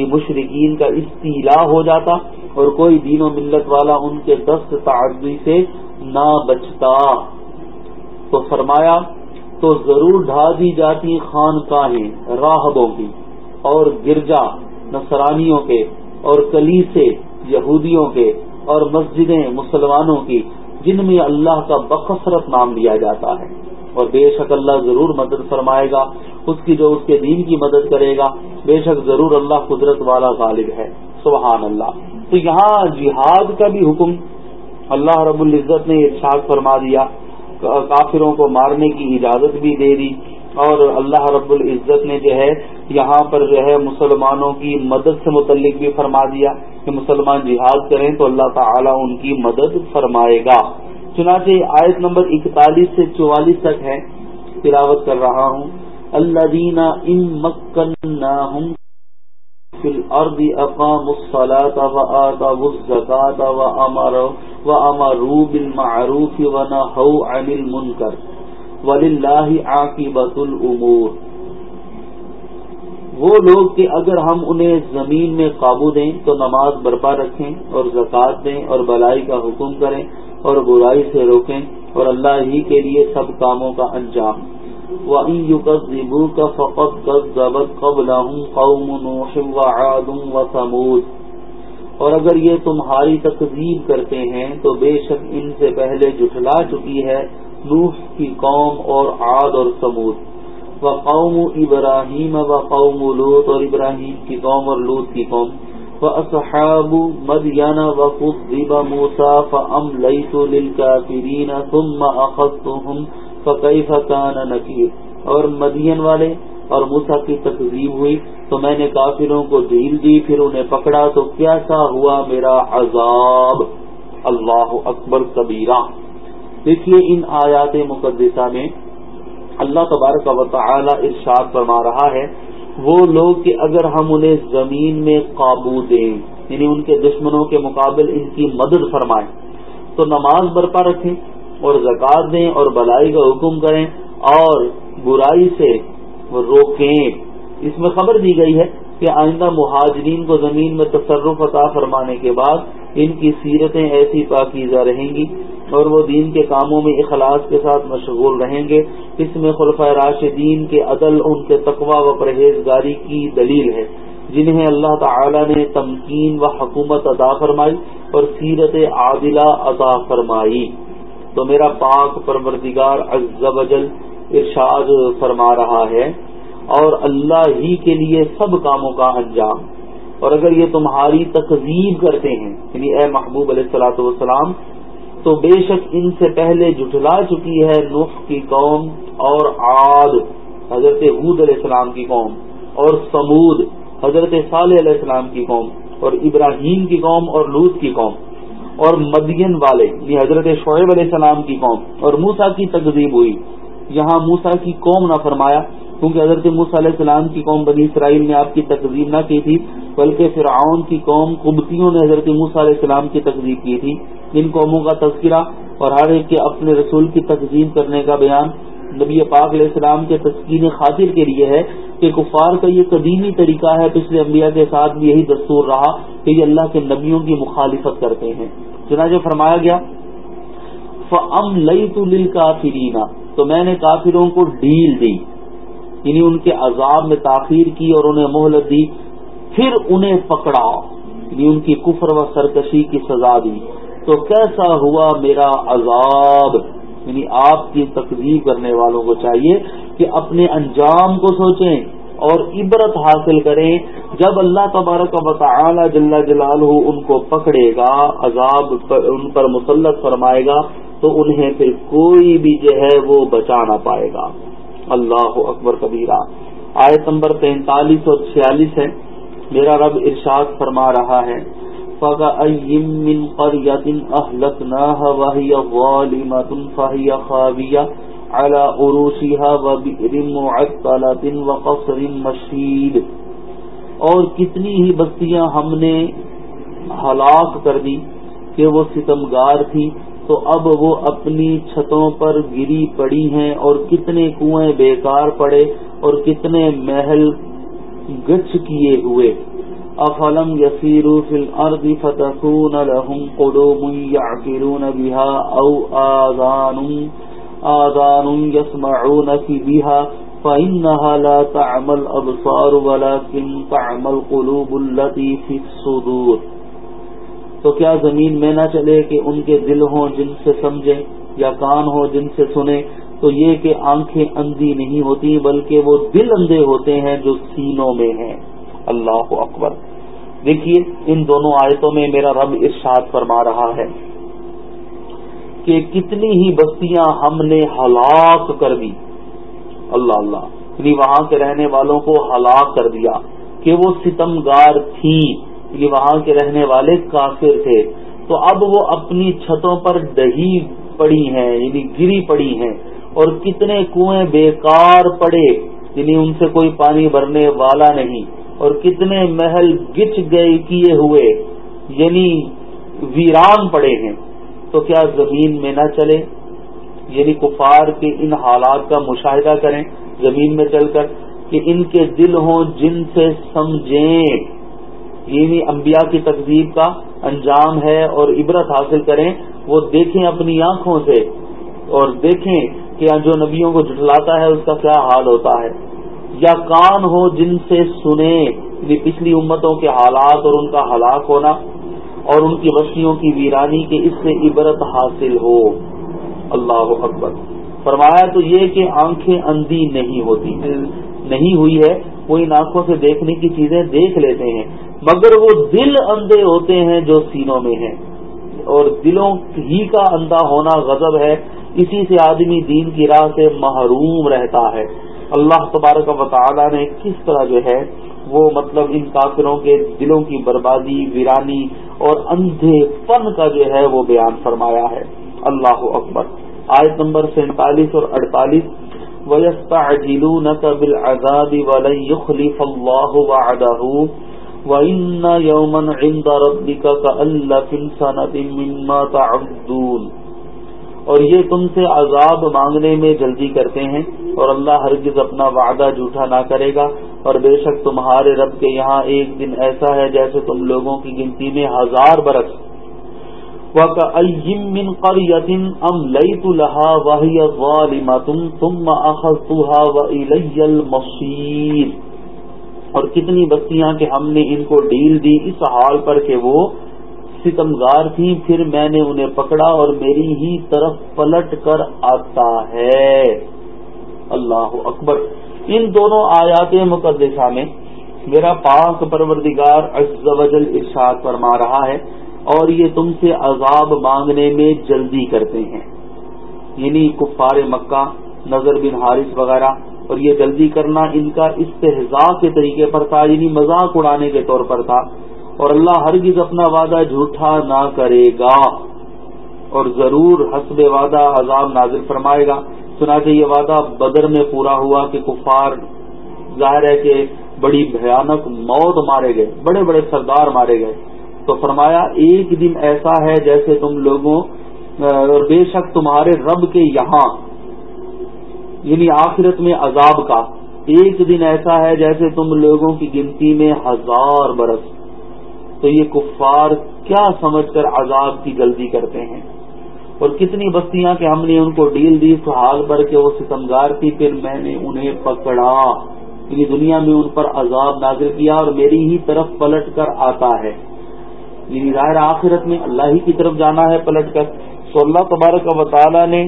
مشرقین کا استیلا ہو جاتا اور کوئی دین و ملت والا ان کے دست تعدی سے نہ بچتا۔ تو فرمایا تو ضرور ڈھا دی جاتی خانقاہیں، راہبوں کی، اور گرجا نصرانیوں کے، اور کلیسے یہودیوں کے، اور مسجدیں مسلمانوں کی، جن میں اللہ کا بخصرت نام لیا جاتا ہے۔ اور بے شک اللہ ضرور مدد فرمائے گا اس کی جو اس کے دین کی مدد کرے گا، بے شک ضرور اللہ قدرت والا غالب ہے۔ سبحان اللہ۔ تو یہاں جہاد کا بھی حکم، اللہ رب العزت نے ارشاد فرما دیا۔ کافروں کو مارنے کی اجازت بھی دے دی اور اللہ رب العزت نے جو ہے یہاں پر جو ہے مسلمانوں کی مدد سے متعلق بھی فرما دیا کہ مسلمان جہاد کریں تو اللہ تعالیٰ ان کی مدد فرمائے گا۔ چنانچہ آیت نمبر اکتالیس سے چوالیس تک ہے، تلاوت کر رہا ہوں۔ اللہ دینا ان مکن فی الارض اقاموا الصلاة وآتوا الزكاة وامروا وامروا بالمعروف و ونهوا عن المنكر. وللہ عاقبت الامور. وہ لوگ کہ اگر ہم انہیں زمین میں قابو دیں تو نماز برپا رکھیں اور زکوٰۃ دیں اور بلائی کا حکم کریں اور برائی سے روکیں اور اللہ ہی کے لیے سب کاموں کا انجام وَإِن کا فقط قَبْلَهُمْ قَوْمُ نُوحٍ وَعَادٌ وَثَمُودٌ۔ اور اگر یہ تمہاری تقزیب کرتے ہیں تو بے شک ان سے پہلے جٹلا چکی ہے نوح کی قوم اور عاد اور سمود و قوم ابراہیم و قوم لوت اور ابراہیم کی قوم اور لوت کی قوم۔ و اصحاب مدین و قذب موسا فاملیت للکافرین ثم اخذتهم فکیف کان نکیر اور مدین والے اور موسا کی تقزیب ہوئی تو میں نے کافروں کو ڈھیل دی، پھر انہیں پکڑا تو کیسا ہوا میرا عذاب؟ اللہ اکبر کبیرہ۔ دیکھیے ان آیات مقدسہ میں اللہ تبارک و تعالی ارشاد فرما رہا ہے، وہ لوگ کہ اگر ہم انہیں زمین میں قابو دیں یعنی ان کے دشمنوں کے مقابل ان کی مدد فرمائیں، تو نماز برپا رکھیں۔ اور زکات دیں اور بلائی کا حکم کریں اور برائی سے روکیں۔ اس میں خبر دی گئی ہے کہ آئندہ مہاجرین کو زمین میں تصرف عطا فرمانے کے بعد ان کی سیرتیں ایسی پاکیزہ رہیں گی اور وہ دین کے کاموں میں اخلاص کے ساتھ مشغول رہیں گے۔ اس میں خلفۂ راشدین کے عدل، ان کے تقوا و پرہیزگاری کی دلیل ہے، جنہیں اللہ تعالی نے تمکین و حکومت ادا فرمائی اور سیرت عادلہ ادا فرمائی۔ تو میرا پاک پروردگار عز و جل ارشاد فرما رہا ہے اور اللہ ہی کے لیے سب کاموں کا انجام۔ اور اگر یہ تمہاری تقزیب کرتے ہیں یعنی اے محبوب علیہ السلاۃ والسلام، تو بے شک ان سے پہلے جٹلا چکی ہے نخ کی قوم اور عاد، حضرت حود علیہ السلام کی قوم، اور سمود حضرت صالح علیہ السلام کی قوم، اور ابراہیم کی قوم اور لوت کی قوم۔ اور مدین والے یہ حضرت شعیب علیہ السلام کی قوم، اور موسا کی تقزیب ہوئی۔ یہاں موسا کی قوم نہ فرمایا، کیونکہ حضرت موسا علیہ السلام کی قوم بنی اسرائیل نے آپ کی تقزیب نہ کی تھی، بلکہ فرعون کی قوم قبطیوں نے حضرت موسا علیہ السلام کی تقزیب کی تھی۔ ان قوموں کا تذکرہ اور ہر ایک کے اپنے رسول کی تقزیم کرنے کا بیان نبی پاک علیہ السلام کے تسکین خاطر کے لیے ہے کہ کفار کا یہ قدیمی طریقہ ہے، پچھلے انبیاء کے ساتھ بھی یہی دستور رہا کہ یہ اللہ کے نبیوں کی مخالفت کرتے ہیں۔ چنانچہ فرمایا گیا فم لئی تو تو میں نے کافروں کو ڈیل دی یعنی ان کے عذاب میں تاخیر کی اور انہیں مہلت دی، پھر انہیں پکڑا یعنی ان کی کفر و سرکشی کی سزا دی۔ تو کیسا ہوا میرا عذاب؟ یعنی آپ کی تقریب کرنے والوں کو چاہیے کہ اپنے انجام کو سوچیں اور عبرت حاصل کریں۔ جب اللہ تبارک و تعالی جل جلال ان کو پکڑے گا، عذاب پر، ان پر مسلط فرمائے گا، تو انہیں پھر کوئی بھی جو ہے وہ بچا نہ پائے گا۔ اللہ اکبر کبیرہ۔ آیت نمبر تینتالیس اور چھیالیس ہے۔ میرا رب ارشاد فرما رہا ہے۔ على عروشها مشید اور کتنی ہی بستیاں ہم نے ہلاک کر دی کہ وہ ستمگار تھی، تو اب وہ اپنی چھتوں پر گری پڑی ہیں اور کتنے کنویں بیکار پڑے اور کتنے محل گچھ کیے ہوئے۔ افلم یسیرو فی الارض فتکون لهم قلوب یعقلون بها او آذان آذان يسمعون في بها فإنها لا تعمل أبصار ولكن تعمل قلوب التي في الصدور۔ تو کیا زمین میں نہ چلے کہ ان کے دل ہوں جن سے سمجھیں یا کان ہوں جن سے سنیں، تو یہ کہ آنکھیں اندھی نہیں ہوتی بلکہ وہ دل اندھے ہوتے ہیں جو سینوں میں ہیں۔ اللہ اکبر۔ دیکھیے، ان دونوں آیتوں میں میرا رب ارشاد فرما رہا ہے کہ کتنی ہی بستیاں ہم نے ہلاک کر دی۔ اللہ اللہ یعنی وہاں کے رہنے والوں کو ہلاک کر دیا کہ وہ ستم گار تھی یعنی وہاں کے رہنے والے کافر تھے۔ تو اب وہ اپنی چھتوں پر دہی پڑی ہیں یعنی گری پڑی ہیں۔ اور کتنے کنویں بیکار پڑے یعنی ان سے کوئی پانی بھرنے والا نہیں۔ اور کتنے محل گچ گئے کیے ہوئے یعنی ویران پڑے ہیں۔ تو کیا زمین میں نہ چلے یعنی کفار کے ان حالات کا مشاہدہ کریں، زمین میں چل کر، کہ ان کے دل ہوں جن سے سمجھیں۔ یعنی انبیاء کی تقزیب کا انجام ہے اور عبرت حاصل کریں، وہ دیکھیں اپنی آنکھوں سے اور دیکھیں کہ جو نبیوں کو جٹلاتا ہے، اس کا کیا حال ہوتا ہے۔ یا کان ہو جن سے سنیں یعنی پچھلی امتوں کے حالات اور ان کا ہلاک ہونا اور ان کی بستیوں کی ویرانی کے اس سے عبرت حاصل ہو۔ اللہ اکبر۔ فرمایا تو یہ کہ آنکھیں اندھی نہیں ہوتی نہیں ہوئی ہے۔ وہ ان آنکھوں سے دیکھنے کی چیزیں دیکھ لیتے ہیں۔ مگر وہ دل اندھے ہوتے ہیں جو سینوں میں ہیں۔ اور دلوں ہی کا اندھا ہونا غضب ہے۔ اسی سے آدمی دین کی راہ سے محروم رہتا ہے۔ اللہ تبارک و تعالی نے کس طرح جو ہے وہ مطلب ان کافروں کے دلوں کی بربادی، ویرانی اور اندھے پن کا جو ہے وہ بیان فرمایا ہے۔ اللہ اکبر۔ آیت نمبر سینتالیس اور اڑتالیس۔ وَيَسْتَعْجِلُونَكَ بِالْعَذَابِ وَلَنْ يُخْلِفَ اللَّهُ وَعْدَهُ۔ وَإِنَّ يَوْمًا عِنْدَ رَبِّكَ كَأَلَّفٍ سَنَةٍ مِّمَّا تَعُدُّونَ۔ اور یہ تم سے عذاب مانگنے میں جلدی کرتے ہیں اور اللہ ہرگز اپنا وعدہ جھوٹا نہ کرے گا اور بے شک تمہارے رب کے یہاں ایک دن ایسا ہے جیسے تم لوگوں کی گنتی میں ہزار برس۔ من قرية أمليت لها وهي ظالمة ثم أخذتها وإلي المصير۔ اور کتنی بستیاں کہ ہم نے ان کو ڈیل دی اس حال پر کہ وہ ستمگار تھی، پھر میں نے انہیں پکڑا اور میری ہی طرف پلٹ کر آتا ہے۔ اللہ اکبر۔ ان دونوں آیات مقدسہ میں میرا پاک پروردگار عز و جل ارشاد فرما رہا ہے اور یہ تم سے عذاب مانگنے میں جلدی کرتے ہیں۔ یعنی کفار مکہ، نظر بن حارث وغیرہ، اور یہ جلدی کرنا ان کا استحضاء کے طریقے پر تھا یعنی مذاق اڑانے کے طور پر تھا۔ اور اللہ ہرگز اپنا وعدہ جھوٹا نہ کرے گا اور ضرور حسب وعدہ عذاب نازل فرمائے گا۔ سنا کہ یہ وعدہ بدر میں پورا ہوا کہ کفار، ظاہر ہے کہ بڑی بھیانک موت مارے گئے، بڑے بڑے سردار مارے گئے۔ تو فرمایا، ایک دن ایسا ہے جیسے تم لوگوں، اور بے شک تمہارے رب کے یہاں یعنی آخرت میں عذاب کا۔ ایک دن ایسا ہے جیسے تم لوگوں کی گنتی میں ہزار برس۔ تو یہ کفار کیا سمجھ کر عذاب کی جلدی کرتے ہیں؟ اور کتنی بستیاں کہ ہم نے ان کو ڈیل دی، تو حال بھر کے وہ ستمگار تھی، پھر میں نے انہیں پکڑا۔ یعنی دنیا میں ان پر عذاب نازل کیا اور میری ہی طرف پلٹ کر آتا ہے۔ یعنی ظاہر آخرت میں اللہ ہی کی طرف جانا ہے پلٹ کر۔ تو اللہ تبارک و تعالیٰ نے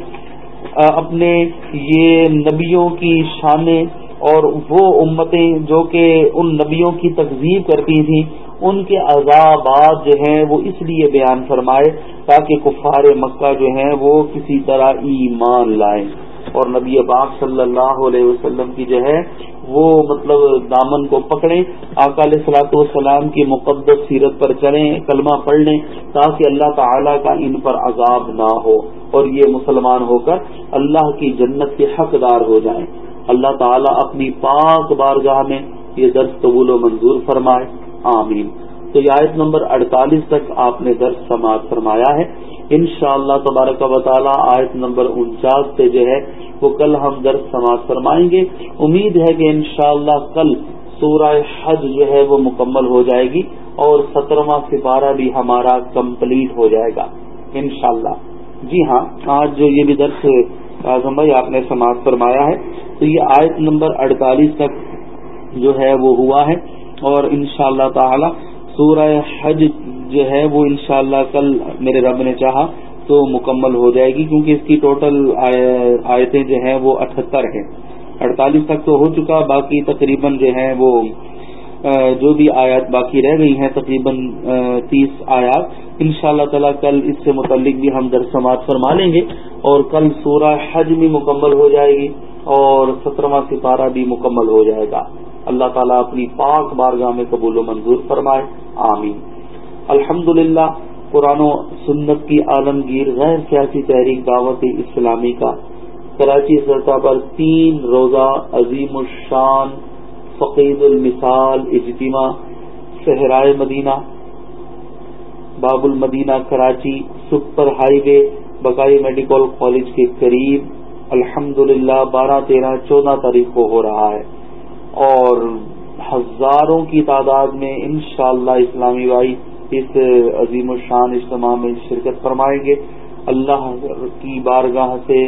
اپنے یہ نبیوں کی شانیں اور وہ امتیں جو کہ ان نبیوں کی تقزیب کرتی تھیں ان کے عذابات جو ہیں وہ اس لیے بیان فرمائے تاکہ کفار مکہ جو ہیں وہ کسی طرح ایمان لائیں۔ اور نبی پاک صلی اللہ علیہ وسلم کی جو ہے وہ مطلب دامن کو پکڑیں اکال صلاحت والسلام کی مقدس سیرت پر چلیں، کلمہ پڑھ لیں تاکہ اللہ تعالی کا ان پر عذاب نہ ہو اور یہ مسلمان ہو کر اللہ کی جنت کے حقدار ہو جائیں۔ اللہ تعالیٰ اپنی پاک بارگاہ میں یہ درس قبول و منظور فرمائے۔ آمین۔ تو یہ آیت نمبر اڑتالیس تک آپ نے درس سماعت فرمایا ہے۔ ان شاء اللہ تبارک و تعالیٰ آیت نمبر انچاس سے جو ہے، وہ کل ہم درس سماعت فرمائیں گے۔ امید ہے کہ انشاءاللہ کل سورہ حج جو ہے، وہ مکمل ہو جائے گی اور سترواں سپارہ بھی ہمارا کمپلیٹ ہو جائے گا۔ انشاءاللہ۔ جی ہاں آج جو یہ بھی درس اعظم بھائی آپ نے سماعت فرمایا ہے۔ تو یہ آیت نمبر اڑتالیس تک جو ہے، وہ ہوا ہے۔ اور ان شاء اللہ تعالی سورہ حج جو ہے وہ انشاءاللہ کل میرے رب نے چاہا تو مکمل ہو جائے گی کیونکہ اس کی ٹوٹل آیتیں جو ہیں وہ اٹھہتر ہیں۔ اڑتالیس تک تو ہو چکا، باقی تقریباً جو ہیں وہ جو بھی آیات باقی رہ گئی ہیں، تقریباً تیس آیات۔ ان شاء اللہ تعالیٰ کل اس سے متعلق بھی ہم درسمات فرما لیں گے اور کل سورہ حج بھی مکمل ہو جائے گی اور سترواں ستارہ بھی مکمل ہو جائے گا۔ اللہ تعالیٰ اپنی پاک بارگاہ میں قبول و منظور فرمائے، آمین۔ الحمد للہ قرآن و سنت کی عالمگیر غیر سیاسی تحریک دعوت اسلامی کا کراچی سطح پر تین روزہ عظیم الشان فقید المثال اجتماع، صحرائے Madina, Bab ul-Madina Karachi super highway, Baqai medical college کے قریب۔ الحمد للہ بارہ تیرہ چودہ تاریخ کو ہو رہا ہے۔ اور ہزاروں کی تعداد میں انشاءاللہ اسلامی بھائی اس عظیم الشان اجتماع میں شرکت فرمائیں گے۔ اللہ کی بارگاہ سے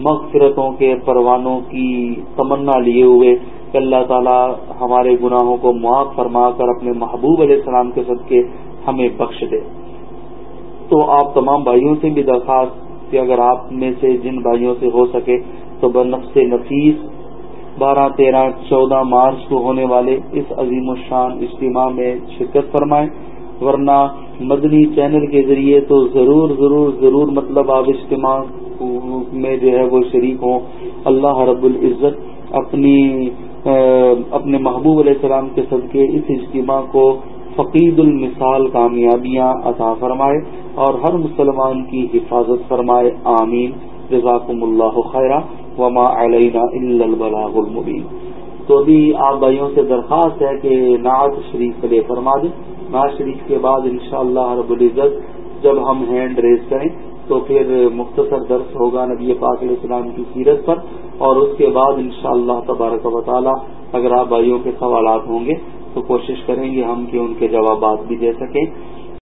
مغفرتوں کے پروانوں کی تمنا لیے ہوئے کہ اللہ تعالی ہمارے گناہوں کو معاف فرما کر اپنے محبوب علیہ السلام کے صدقے ہمیں بخش دے۔ تو آپ تمام بھائیوں سے بھی درخواست کہ اگر آپ میں سے جن بھائیوں سے ہو سکے تو بنفس نفیس بارہ تیرہ چودہ مارچ کو ہونے والے اس عظیم الشان اجتماع میں شرکت فرمائیں، ورنہ مدنی چینل کے ذریعے تو ضرور ضرور ضرور مطلب آپ اجتماع میں جو ہے وہ شریک ہوں۔ اللہ رب العزت اپنی اپنے محبوب علیہ السلام کے صدقے اس اجتماع کو فقید المثال کامیابیاں عطا فرمائے اور ہر مسلمان کی حفاظت فرمائے، آمین۔ جزاکم اللہ خیرہ وما علینا الا البلاغ المبین تو ابھی آپ بھائیوں سے درخواست ہے کہ نعت شریف لے فرما دیں۔ نعت شریف کے بعد انشاءاللہ رب العزت جب ہم ہینڈ ریز کریں تو پھر مختصر درس ہوگا نبی پاک علیہ السلام کی سیرت پر۔ اور اس کے بعد انشاءاللہ تبارک و تعالی اگر آپ بھائیوں کے سوالات ہوں گے تو کوشش کریں گے ہم کہ ان کے جوابات بھی دے سکیں۔